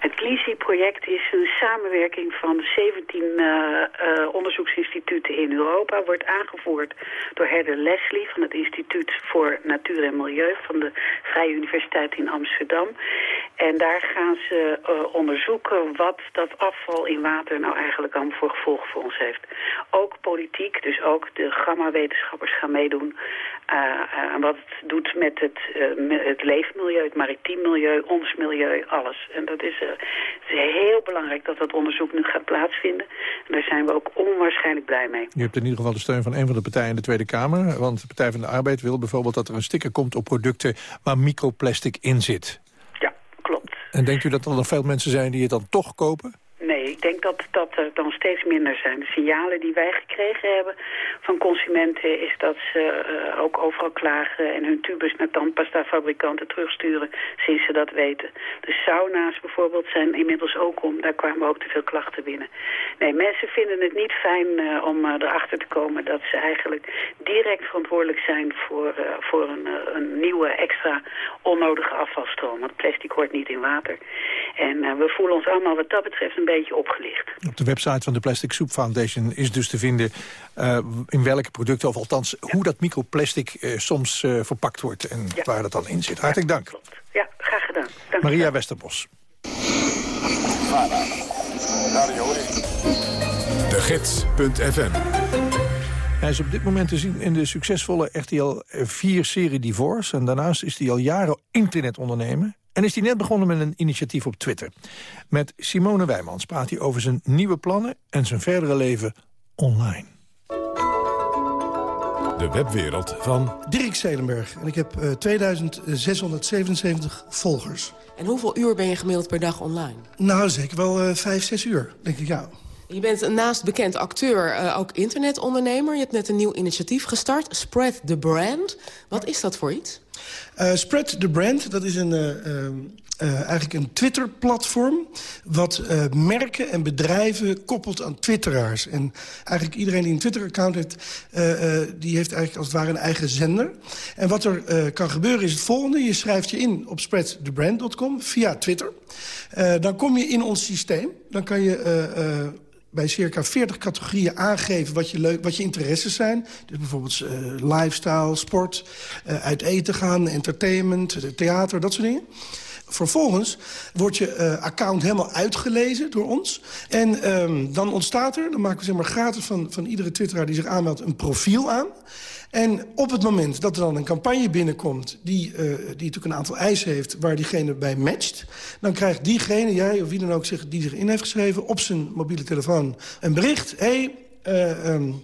Het CLISI-project is samenwerking van de 17 eh, eh, onderzoeksinstituten in Europa. Wordt aangevoerd door Herder Leslie van het Instituut voor Natuur en Milieu van de Vrije Universiteit in Amsterdam. En daar gaan ze eh, onderzoeken wat dat afval in water nou eigenlijk allemaal voor gevolgen voor ons heeft. Ook politiek. Dus ook de gamma-wetenschappers gaan meedoen. Uh, wat het doet met het, het leefmilieu, het maritiem milieu, ons milieu, alles. En dat is, is heel belangrijk dat dat onderzoek nu gaat plaatsvinden. En daar zijn we ook onwaarschijnlijk blij mee. U hebt in ieder geval de steun van een van de partijen in de Tweede Kamer. Want de Partij van de Arbeid wil bijvoorbeeld dat er een sticker komt op producten waar microplastic in zit. Ja, klopt. En denkt u dat er nog veel mensen zijn die het dan toch kopen? Nee, ik denk dat, dat er dan steeds minder zijn. De signalen die wij gekregen hebben van consumenten... is dat ze uh, ook overal klagen en hun tubus naar tandpasta-fabrikanten terugsturen... sinds ze dat weten. De sauna's bijvoorbeeld zijn inmiddels ook om. Daar kwamen ook te veel klachten binnen. Nee, mensen vinden het niet fijn uh, om uh, erachter te komen... dat ze eigenlijk direct verantwoordelijk zijn voor, voor een, een, nieuwe extra onnodige afvalstroom. Want plastic hoort niet in water. En we voelen ons allemaal wat dat betreft een beetje opgelicht. Op de website van de Plastic Soup Foundation is dus te vinden... Uh, in welke producten, of althans ja. hoe dat microplastic uh, soms uh, verpakt wordt... en ja. waar dat dan in zit. Hartelijk dank. Klopt. Ja, graag gedaan. Dank Maria Westerbos. De Gids.fm hij is op dit moment te zien in de succesvolle RTL 4-serie Divorce. En daarnaast is hij al jaren internetondernemer. En is hij net begonnen met een initiatief op Twitter. Met Simone Wijmans praat hij over zijn nieuwe plannen... en zijn verdere leven online. De webwereld van... Dirk Zelenberg. En ik heb uh, 2677 volgers. En hoeveel uur ben je gemiddeld per dag online? Nou, zeker wel uh, vijf, zes uur, denk ik, ja. Je bent naast bekend acteur uh, ook internetondernemer. Je hebt net een nieuw initiatief gestart, Spread the Brand. Wat is dat voor iets? Uh, Spread the Brand, dat is een, uh, uh, eigenlijk een Twitter-platform... wat merken en bedrijven koppelt aan twitteraars. En eigenlijk iedereen die een Twitter-account heeft... die heeft eigenlijk als het ware een eigen zender. En wat er kan gebeuren is het volgende. Je schrijft je in op spreadthebrand.com via Twitter. dan kom je in ons systeem. Dan kan je bij circa 40 categorieën aangeven wat je, leuk, wat je interesses zijn. Dus bijvoorbeeld lifestyle, sport, uit eten gaan, entertainment, theater, dat soort dingen. Vervolgens wordt je uh, account helemaal uitgelezen door ons. En um, dan ontstaat er, dan maken we zeg maar gratis van, van iedere twitteraar die zich aanmeldt... een profiel aan. En op het moment dat er dan een campagne binnenkomt... Die, uh, die natuurlijk een aantal eisen heeft waar diegene bij matcht... dan krijgt diegene, jij of wie dan ook zich, die zich in heeft geschreven... op zijn mobiele telefoon een bericht. Hey, uh, um,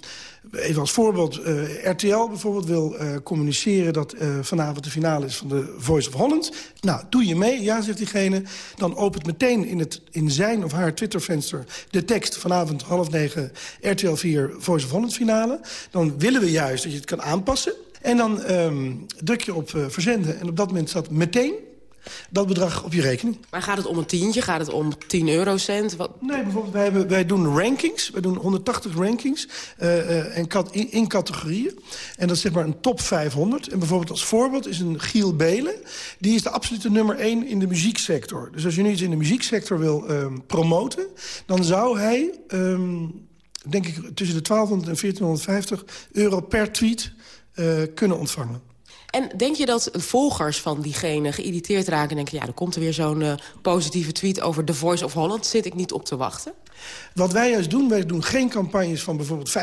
Even als voorbeeld, uh, RTL bijvoorbeeld wil uh, communiceren... dat uh, vanavond de finale is van de Voice of Holland. Nou, doe je mee? Ja, zegt diegene. Dan opent meteen in, het, in zijn of haar Twittervenster de tekst... vanavond half negen RTL 4 Voice of Holland finale. Dan willen we juist dat je het kan aanpassen. En dan um, druk je op verzenden. En op dat moment staat meteen dat bedrag op je rekening. Maar gaat het om een tientje? Gaat het om 10 eurocent? Wat? Nee, bijvoorbeeld wij, hebben, wij doen rankings. Wij doen 180 rankings uh, uh, en kat, in, in, categorieën. En dat is zeg maar een top 500. En bijvoorbeeld als voorbeeld is een Giel Belen. Die is de absolute nummer 1 in de muzieksector. Dus als je nu iets in de muzieksector wil um, promoten... dan zou hij, um, denk ik, tussen de 1200 en 1450 euro per tweet uh, kunnen ontvangen. En denk je dat volgers van diegene geïrriteerd raken... en denken, ja, er komt er weer zo'n uh, positieve tweet over The Voice of Holland. Zit ik niet op te wachten? Wat wij juist doen, wij doen geen campagnes van bijvoorbeeld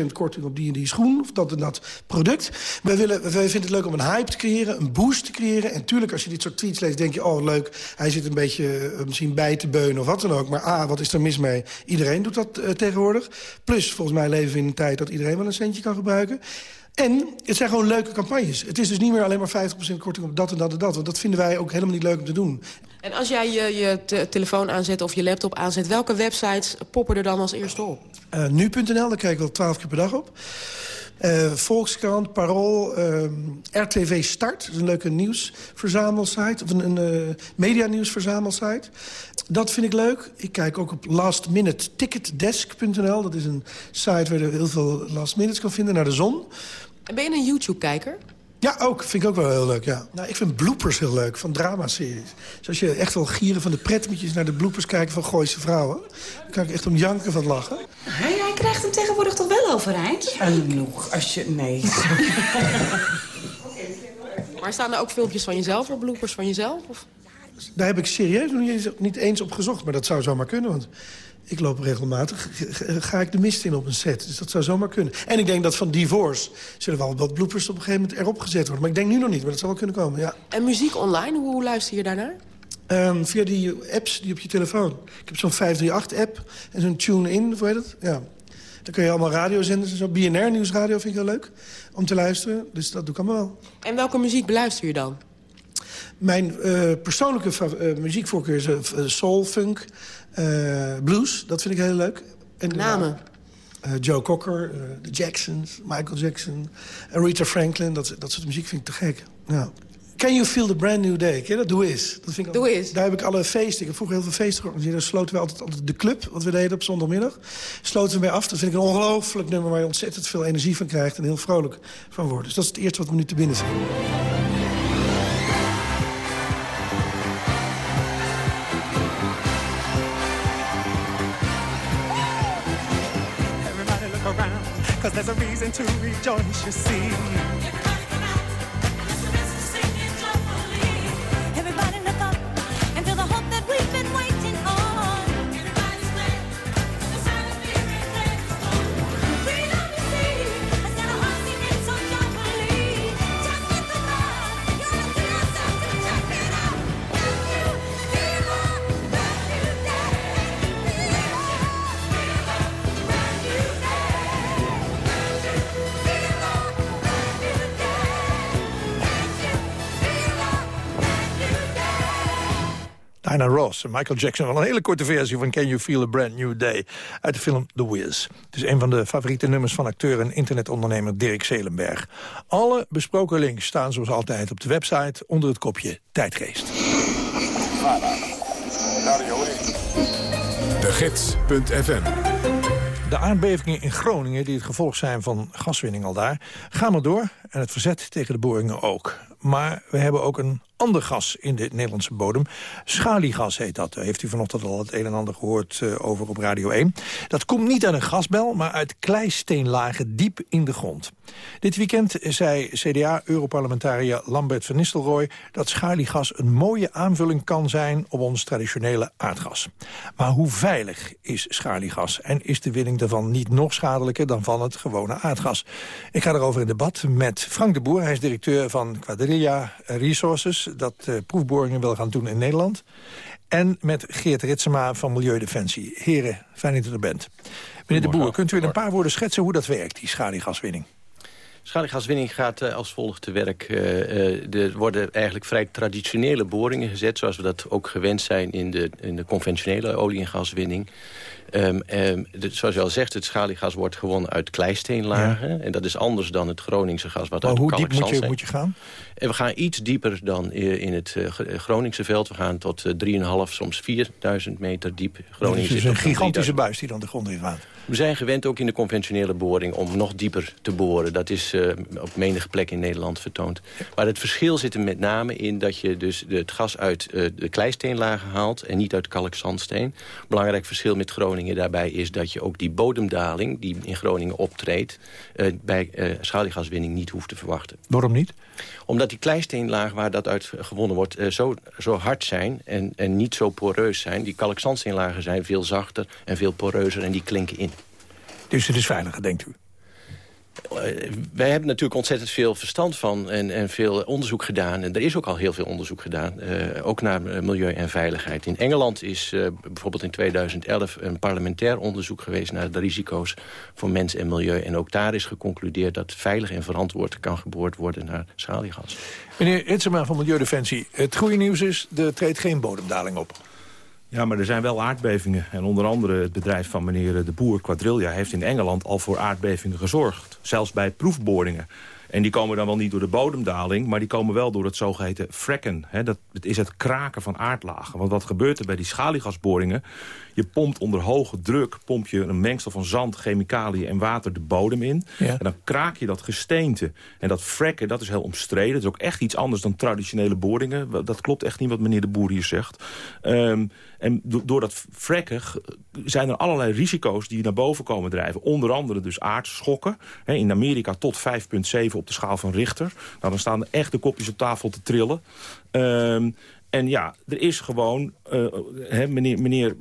50% korting op die en die schoen... of dat en dat product. Wij, willen, wij vinden het leuk om een hype te creëren, een boost te creëren. En tuurlijk, als je dit soort tweets leest, denk je... oh, leuk, hij zit een beetje uh, misschien bij te beunen of wat dan ook. Maar ah, wat is er mis mee? Iedereen doet dat uh, tegenwoordig. Plus, volgens mij leven we in een tijd dat iedereen wel een centje kan gebruiken. En het zijn gewoon leuke campagnes. Het is dus niet meer alleen maar 50% korting op dat en dat en dat. Want dat vinden wij ook helemaal niet leuk om te doen. En als jij je, je te telefoon aanzet of je laptop aanzet... welke websites poppen er dan als eerste op? Uh, Nu.nl, daar kijk ik wel twaalf keer per dag op. Uh, Volkskrant, Parool, uh, RTV Start. Dat is een leuke nieuwsverzamelsite. Of een, een uh, media-nieuwsverzamelsite. Dat vind ik leuk. Ik kijk ook op lastminuteticketdesk.nl. Dat is een site waar je heel veel last minutes kan vinden. Naar de zon. En ben je een YouTube-kijker? Ja, ook. Vind ik ook wel heel leuk, ja. Nou, ik vind bloopers heel leuk, van dramaseries. Dus als je echt wel gieren van de pret... moet je eens naar de bloopers kijken van Gooise Vrouwen. Dan kan ik echt om janken van lachen. Hij, hij krijgt hem tegenwoordig toch overeind? Genoeg, als je... Nee. maar staan er ook filmpjes van jezelf of bloopers van jezelf? Of? Daar heb ik serieus nog niet eens, niet eens op gezocht. Maar dat zou zomaar kunnen, want Ik loop regelmatig, ga ik de mist in op een set. Dus dat zou zomaar kunnen. En ik denk dat van Divorce zullen wel wat bloepers op een gegeven moment erop gezet worden. Maar ik denk nu nog niet, maar dat zal wel kunnen komen, ja. En muziek online, hoe luister je daarnaar? Ehm, via die apps die op je telefoon. Ik heb zo'n 538-app en zo'n tune-in, hoe heet het? Ja. Dan kun je allemaal radiozenders en zo. BNR Nieuwsradio vind ik heel leuk om te luisteren. Dus dat doe ik allemaal wel. En welke muziek beluister je dan? Mijn eh, persoonlijke eh, muziekvoorkeur is eh, soul, funk, blues. Dat vind ik heel leuk. En Namen? Joe Cocker, de Jacksons, Michael Jackson, Aretha Franklin. Dat, dat soort muziek vind ik te gek. Ja. Can you feel the brand new day? Ken dat? Doe eens. Dat vind ik Doe eens. Daar heb ik alle feesten. Ik heb vroeger heel veel feesten georganiseerd. Daar sloten we altijd, altijd de club, wat we deden op zondagmiddag. Sloten we mee af. Dat vind ik een ongelooflijk nummer waar je ontzettend veel energie van krijgt. En heel vrolijk van wordt. Dus dat is het eerste wat we nu te binnen zien. Everybody look around, cause there's a reason to rejoice, you see. Diana Ross en Michael Jackson. Wel een hele korte versie van Can You Feel a Brand New Day uit de film The Wiz. Het is een van de favoriete nummers van acteur en internetondernemer Dirk Zelenberg. Alle besproken links staan zoals altijd op de website onder het kopje Tijdgeest. De Gids.fm De aardbevingen in Groningen, die het gevolg zijn van gaswinning al daar... gaan maar door en het verzet tegen de boringen ook. Maar we hebben ook een ander gas in de Nederlandse bodem. Schaliegas heet dat. Heeft u vanochtend al het een en ander gehoord eh, over op Radio 1. Dat komt niet uit een gasbel, maar uit kleisteenlagen diep in de grond. Dit weekend zei CDA-europarlementariër Lambert van Nistelrooy... dat schaliegas een mooie aanvulling kan zijn op ons traditionele aardgas. Maar hoe veilig is schaliegas? En is de winning daarvan niet nog schadelijker dan van het gewone aardgas? Ik ga erover in debat met Frank de Boer. Hij is directeur van Quadrilla Resources... dat eh, proefboringen wil gaan doen in Nederland. En met Geert Ritsema van Milieudefensie. Heren, fijn dat u er bent. Meneer de Boer, kunt u in een paar woorden schetsen hoe dat werkt, die schaliegaswinning? Schaliegaswinning gaat eh, als volgt te werk. Eh, er worden eigenlijk vrij traditionele boringen gezet... zoals we dat ook gewend zijn in de, in de conventionele olie- en gaswinning. Ehm, ehm, de- zoals je al zegt, het schaliegas wordt gewonnen uit kleisteenlagen. En dat is anders dan het Groningse gas wat Maar uit hoe diep moet je, moet je gaan? en we gaan iets dieper dan eh, in het eh, Groningse veld. We gaan tot eh, 3,5, soms 4000 meter diep. Het Groningen is dus zit een op zo'n gigantische 3000. buis die dan de grond in gaat. We zijn gewend ook in de conventionele boring om nog dieper te boren. Dat is eh, op menige plek in Nederland vertoond. Maar het verschil zit er met name in dat je dus het gas uit eh, de kleisteenlagen haalt... en niet uit kalkzandsteen. Belangrijk verschil met Groningen daarbij is dat je ook die bodemdaling... die in Groningen optreedt, eh, bij eh schaliegaswinning niet hoeft te verwachten. Waarom niet? Omdat die kleisteenlagen waar dat uit gewonnen wordt eh, zo, zo hard zijn en, en niet zo poreus zijn. Die kalkzandsteenlagen zijn veel zachter en veel poreuzer en die klinken in. Dus het is veiliger, denkt u? Eh, wij hebben natuurlijk ontzettend veel verstand van en, en veel onderzoek gedaan. En er is ook al heel veel onderzoek gedaan, eh, ook naar eh, milieu en veiligheid. In Engeland is bijvoorbeeld in 2011 een parlementair onderzoek geweest... naar de risico's voor mens en milieu. En ook daar is geconcludeerd dat veilig en verantwoord kan geboord worden naar schaliegas. Meneer Ritsema van Milieudefensie, het goede nieuws is... er treedt geen bodemdaling op. Ja, maar er zijn wel aardbevingen. En onder andere het bedrijf van meneer De Boer, Quadrilla... heeft in Engeland al voor aardbevingen gezorgd. Zelfs bij proefboringen. En die komen dan wel niet door de bodemdaling... maar die komen wel door het zogeheten fracken. Hè, dat is het kraken van aardlagen. Want wat gebeurt er bij die schaliegasboringen? Je pompt onder hoge druk pomp je een mengsel van zand, chemicaliën en water de bodem in. Ja. En dan kraak je dat gesteente. En dat fracken, dat is heel omstreden. Dat is ook echt iets anders dan traditionele boringen. Dat klopt echt niet wat meneer De Boer hier zegt. Ehm, en do- door dat fracken g- zijn er allerlei risico's die naar boven komen drijven. Onder andere dus aardschokken. In Amerika tot 5,7 op de schaal van Richter. Nou, dan staan er echt de kopjes op tafel te trillen. Ehm, en ja, er is gewoon... eh, hè, meneer, meneer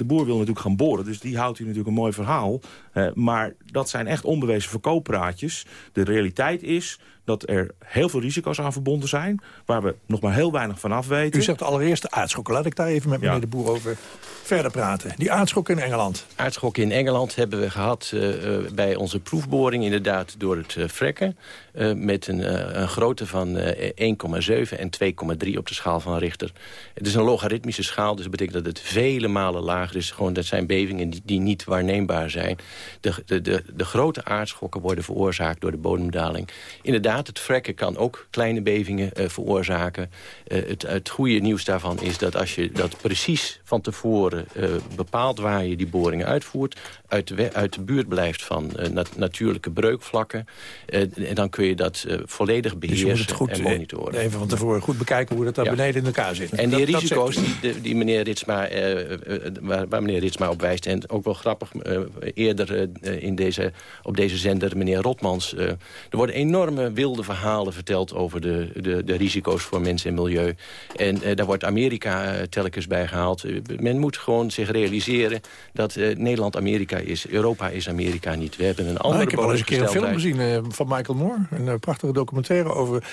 de boer wil natuurlijk gaan boren, dus die houdt hier natuurlijk een mooi verhaal. Eh, maar dat zijn echt onbewezen verkooppraatjes. De realiteit is dat er heel veel risico's aan verbonden zijn... waar we nog maar heel weinig van af weten. U zegt allereerst de aardschokken. Laat ik daar even met meneer de Boer over verder praten. Die aardschokken in Engeland. Aardschokken in Engeland hebben we gehad uh, uh, bij onze proefboring... inderdaad door het uh, frekken. met een, een, grootte van 1,7 en 2,3 op de schaal van Richter. Het is een logaritmische schaal, dus dat betekent dat het vele malen lager is. Gewoon, dat zijn bevingen die, die niet waarneembaar zijn. De, de, de, de grote aardschokken worden veroorzaakt door de bodemdaling. Inderdaad, het frekken kan ook kleine bevingen veroorzaken. het, het goede nieuws daarvan is dat als je dat precies van tevoren uh, bepaalt waar je die boringen uitvoert... uit de, uit de buurt blijft van uh, nat natuurlijke breukvlakken... Uh, en dan kun je dat volledig beheersen dus je moet het goed, en monitoren. Even van tevoren goed bekijken hoe dat daar ja. beneden in elkaar zit. En die risico's die, die, meneer Ritsma, waar, waar, meneer Ritsma op wijst... en ook wel grappig, eerder in deze, op deze zender, meneer Rotmans... er worden enorme wilde verhalen verteld over de, de, de risico's voor mens en milieu. En daar wordt Amerika telkens bij gehaald. Men moet gewoon zich realiseren dat uh, Nederland Amerika is. Europa is Amerika niet. We hebben een andere nou, Ik heb wel eens een keer een film gezien uh, van Michael Moore. Een uh, prachtige documentaire over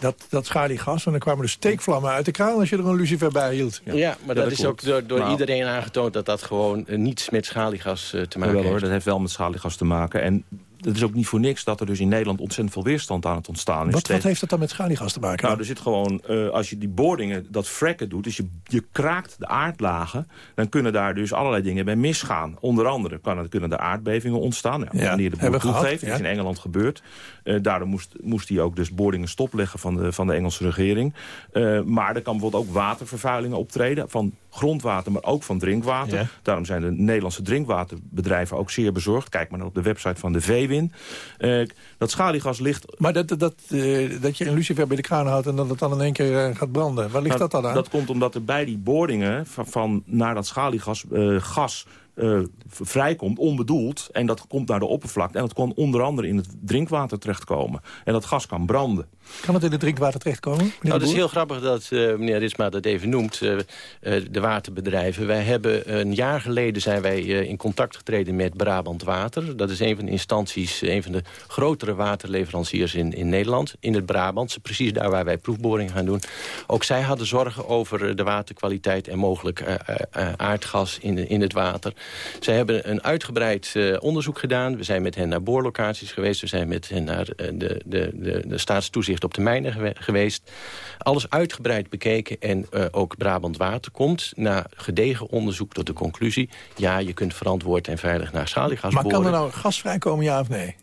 dat, dat schaliegas. En dan kwamen er steekvlammen uit de kraan als je er een lucifer bij hield. Ja, ja maar dat, dat, is ook door, door nou. iedereen aangetoond... dat dat gewoon niets met schaliegas te maken ja, heeft. Hoor, dat heeft wel met schaliegas te maken. En het is ook niet voor niks dat er dus in Nederland ontzettend veel weerstand aan het ontstaan is. Wat, wat heeft dat dan met schaliegas te maken? Nou, er zit gewoon, uh, als je die boringen, dat fracken doet, dus je, je kraakt de aardlagen, dan kunnen daar dus allerlei dingen bij misgaan. Onder andere kan, kunnen er aardbevingen ontstaan. Ja, ja, wanneer de boer toegeeft, ja. is in Engeland gebeurd. Uh, daardoor moest, moest hij ook dus boringen stopleggen van de, van de Engelse regering. Uh, maar er kan bijvoorbeeld ook watervervuilingen optreden van grondwater, maar ook van drinkwater. Ja. Daarom zijn de Nederlandse drinkwaterbedrijven ook zeer bezorgd. Kijk maar op de website van de VWin. Uh, dat schaliegas ligt... Maar dat, dat, uh, dat je een lucifer bij de kraan houdt en dat het dan in één keer uh, gaat branden. Waar ligt nou, dat dan aan? Dat komt omdat er bij die boringen van, van naar dat schaliegas gas uh, vrijkomt, onbedoeld. En dat komt naar de oppervlakte. En dat kan onder andere in het drinkwater terechtkomen. En dat gas kan branden. Kan het in het drinkwater terechtkomen? Nou, het is heel grappig dat uh, meneer Ritsma dat even noemt, uh, de waterbedrijven. Wij hebben een jaar geleden zijn wij in contact getreden met Brabant Water. Dat is een van de instanties, een van de grotere waterleveranciers in, in Nederland. In het Brabantse, precies daar waar wij proefboringen gaan doen. Ook zij hadden zorgen over de waterkwaliteit en mogelijk aardgas in, in het water. Zij hebben een uitgebreid uh, onderzoek gedaan. We zijn met hen naar boorlocaties geweest. We zijn met hen naar uh, de, de, de, de staatstoezicht op de mijnen gewe geweest. Alles uitgebreid bekeken. En uh, ook Brabant Water komt na gedegen onderzoek tot de conclusie... ja, je kunt verantwoord en veilig naar schaliegas Maar boren. kan er nou gas vrijkomen, ja of nee?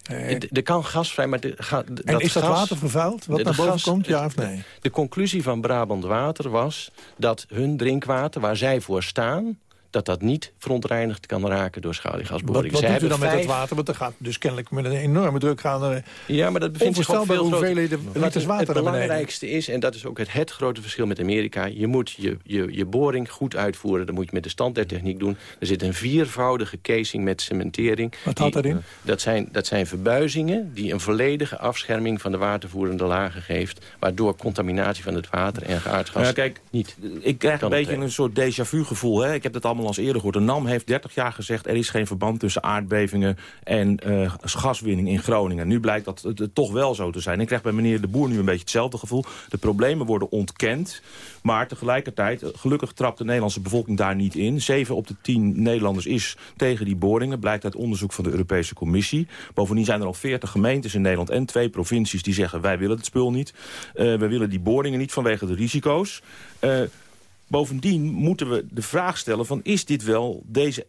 Er kan gas vrij, maar... De, ga, en dat is dat gas, water vervuild, wat naar boven gas, komt, ja of nee? De, de conclusie van Brabant Water was dat hun drinkwater, waar zij voor staan dat dat niet verontreinigd kan raken door schaliegasboringen. Wat, wat doet u dan vijf... met het water? Want er gaat dus kennelijk met een enorme druk gaan er ja, maar dat bevindt zich veel hoeveelheden liters water Het belangrijkste is, en dat is ook het, het grote verschil met Amerika... je moet je, je, je boring goed uitvoeren. Dat moet je met de standaardtechniek doen. Er zit een viervoudige casing met cementering. Wat had daarin? Dat zijn, dat zijn verbuizingen die een volledige afscherming... van de watervoerende lagen geeft... waardoor contaminatie van het water en aardgas ja, kijk, niet Ik krijg een beetje een soort déjà vu gevoel. Hè? Ik heb het allemaal al eens eerder gehoord. De NAM heeft 30 jaar gezegd... er is geen verband tussen aardbevingen en uh, gaswinning in Groningen. Nu blijkt dat het, toch wel zo te zijn. Ik krijg bij meneer De Boer nu een beetje hetzelfde gevoel. De problemen worden ontkend. Maar tegelijkertijd, gelukkig trapt de Nederlandse bevolking daar niet in. 7 op de 10 Nederlanders is tegen die boringen. Blijkt uit onderzoek van de Europese Commissie. Bovendien zijn er al 40 gemeentes in Nederland en twee provincies... die zeggen wij willen het spul niet. Uh, we willen die boringen niet vanwege de risico's. Bovendien moeten we de vraag stellen van is dit wel deze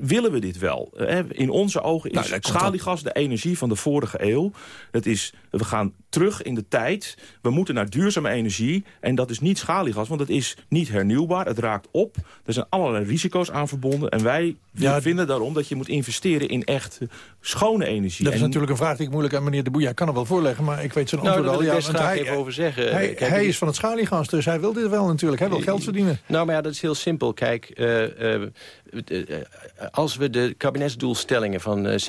willen we dit wel? In onze ogen is nou, schaliegas de energie van de vorige eeuw. Het is, we gaan terug in de tijd. We moeten naar duurzame energie. En dat is niet schaliegas, want het is niet hernieuwbaar. Het raakt op. Er zijn allerlei risico's aan verbonden. En wij ja, vinden daarom dat je moet investeren in echt schone energie. Dat is en... natuurlijk een vraag die ik moeilijk aan meneer De Boeja kan er wel voorleggen. Maar ik weet zijn nou, antwoord al. Ja, want hij, even over zeggen. Hij, Kijk, hij is van het schaliegas, dus hij wil dit wel natuurlijk. Hij wil geld verdienen. Nou, maar ja, dat is heel simpel. Kijk, uh, uh, als we de kabinetsdoelstellingen van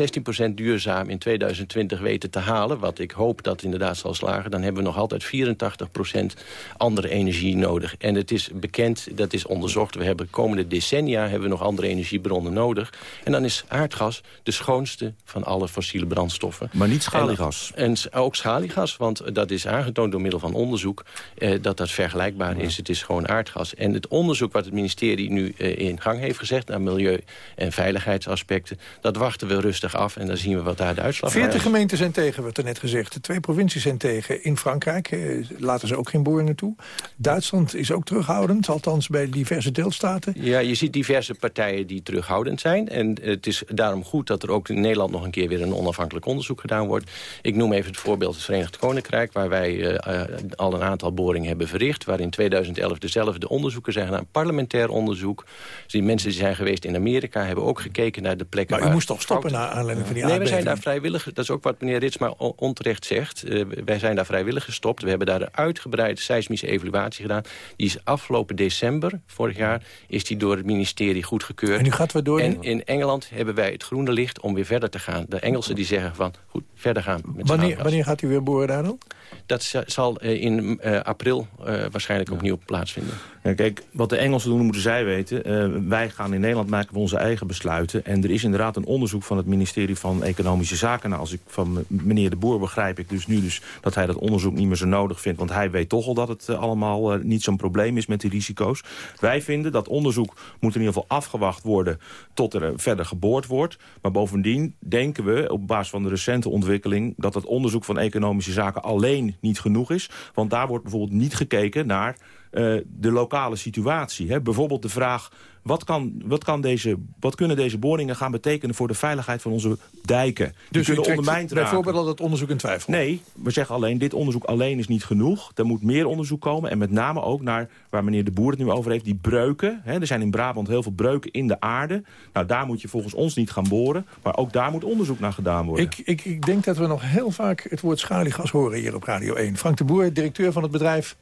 16% duurzaam in 2020 weten te halen... wat ik hoop dat inderdaad zal slagen... dan hebben we nog altijd 84% andere energie nodig. En het is bekend, dat is onderzocht... we hebben de komende decennia hebben we nog andere energiebronnen nodig. En dan is aardgas de schoonste van alle fossiele brandstoffen. Maar niet schaliegas. En, en ook schaliegas, want dat is aangetoond door middel van onderzoek... Eh, dat dat vergelijkbaar is. Het is gewoon aardgas. En het onderzoek wat het ministerie nu eh, in gang heeft gezegd... naar milieu- en veiligheidsaspecten... dat wachten we rustig af en dan zien we wat daar de uitslag van is. 40 gemeenten zijn tegen, werd er net gezegd. De twee provincies zijn tegen. In Frankrijk eh, laten ze ook geen boringen toe. Duitsland is ook terughoudend, althans bij diverse deelstaten. Ja, je ziet diverse partijen die terughoudend zijn. En het is daarom goed dat er ook in Nederland nog een keer weer een onafhankelijk onderzoek gedaan wordt. Ik noem even het voorbeeld het Verenigd Koninkrijk... waar wij eh, al een aantal boringen hebben verricht... waar in 2011 dezelfde onderzoeken zijn gedaan. Parlementair onderzoek. Dus die mensen die zijn geweest in Amerika hebben ook gekeken naar de plekken... Maar u waar moest toch stoppen naar aanleiding van die Nee, we zijn daar vrijwillig... Dat is ook wat meneer Ritsma on- onterecht zegt. Eh, wij zijn daar vrijwillig gestopt. We hebben daar een uitgebreide seismische evaluatie gedaan. Die is afgelopen december, vorig jaar... is die door het ministerie goedgekeurd. En u gaat waardoor? En in Engeland hebben wij het groene licht om weer verder te gaan. De Engelsen die zeggen van, goed, verder gaan met Wanneer, wanneer gaat u weer boren daar dan? Dat za- zal eh, in eh, april eh, waarschijnlijk opnieuw plaatsvinden. Ja, kijk, wat de Engelsen doen, moeten zij weten. Eh, wij gaan in Nederland maken we onze eigen besluiten. En er is inderdaad een onderzoek van het ministerie van Economische Zaken. Nou, als ik van meneer De Boer begrijp ik dus nu dus dat hij dat onderzoek niet meer zo nodig vindt. Want hij weet toch al dat het eh, allemaal eh, niet zo'n probleem is met die risico's. Wij vinden dat onderzoek moet in ieder geval afgewacht worden tot er eh, verder geboord wordt. Maar bovendien denken we op basis van de recente ontwikkeling... dat het onderzoek van economische zaken alleen niet genoeg is. Want daar wordt bijvoorbeeld niet gekeken naar eh, de lokale situatie. Hè? Bijvoorbeeld de vraag, wat, kan, wat, kan deze, wat kunnen deze boringen gaan betekenen... voor de veiligheid van onze dijken? Die Dus kunnen ondermijnd raken. bijvoorbeeld al dat onderzoek in twijfel? Nee, we zeggen alleen, dit onderzoek alleen is niet genoeg. Er moet meer onderzoek komen. En met name ook naar waar meneer De Boer het nu over heeft, die breuken. Hè, er zijn in Brabant heel veel breuken in de aarde. Nou, daar moet je volgens ons niet gaan boren. Maar ook daar moet onderzoek naar gedaan worden. Ik, ik, ik denk dat we nog heel vaak het woord schaliegas horen hier op Radio 1. Frank de Boer, directeur van het bedrijf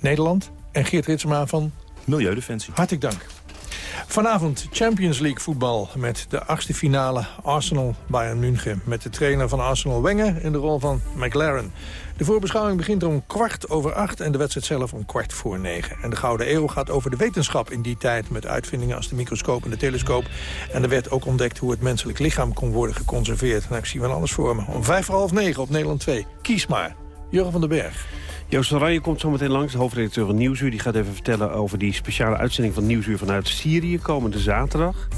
Nederland. En Geert Ritsma van Milieudefensie. Hartelijk dank. Vanavond Champions League voetbal met de achtste finale Arsenal-Bayern München. Met de trainer van Arsenal Wenger in de rol van McLaren. De voorbeschouwing begint om kwart over acht en de wedstrijd zelf om kwart voor negen. En de Gouden Eeuw gaat over de wetenschap in die tijd... met uitvindingen als de microscoop en de telescoop. En er werd ook ontdekt hoe het menselijk lichaam kon worden geconserveerd. Nou, ik zie wel alles voor me. Om vijf voor half negen op Nederland 2. Kies maar. Jurgen van den Berg. Joost Oranje komt zo meteen langs, de hoofdredacteur van Nieuwsuur. Die gaat even vertellen over die speciale uitzending van Nieuwsuur vanuit Syrië... komende zaterdag.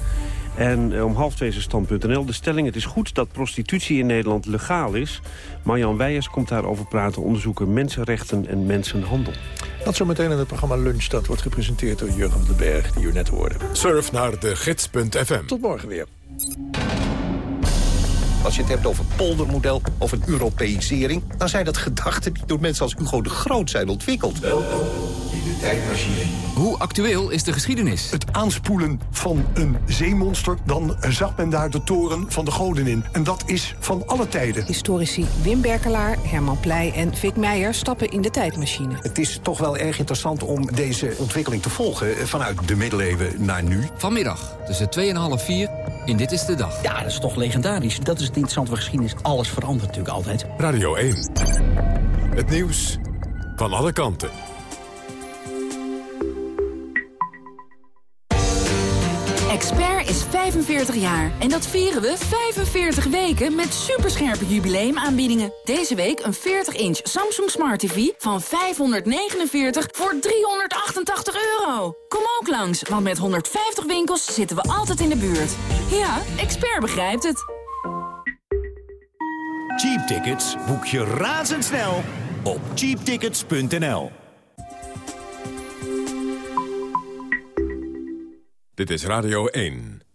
En eh, om half twee is stand.nl. De stelling, het is goed dat prostitutie in Nederland legaal is. Marjan Weijers komt daarover praten, onderzoeker mensenrechten en mensenhandel. Dat zometeen in het programma Lunch. Dat wordt gepresenteerd door Jurgen van den Berg, die u net hoorde. Surf naar de gids.fm. Tot morgen weer. Als je het hebt over poldermodel of een Europeisering... dan zijn dat gedachten die door mensen als Hugo de Groot zijn ontwikkeld. Welkom in de tijdmachine. Hoe actueel is de geschiedenis? Het aanspoelen van een zeemonster, dan zag men daar de toren van de goden in. En dat is van alle tijden. Historici Wim Berkelaar, Herman Pleij en Vic Meijer stappen in de tijdmachine. Het is toch wel erg interessant om deze ontwikkeling te volgen... eh, vanuit de middeleeuwen naar nu. Vanmiddag tussen 2 en half 4 in Dit is de Dag. Ja, dat is toch legendarisch. Dat is het interessante van geschiedenis. Alles verandert natuurlijk altijd. Radio 1. Het nieuws van alle kanten. Expert is 45 jaar en dat vieren we 45 weken met superscherpe jubileumaanbiedingen. Deze week een 40-inch Samsung Smart TV van 549 voor 388 euro. Kom ook langs, want met 150 winkels zitten we altijd in de buurt. Ja, Expert begrijpt het. Cheap tickets boek je razendsnel op cheaptickets.nl. Dit is Radio 1.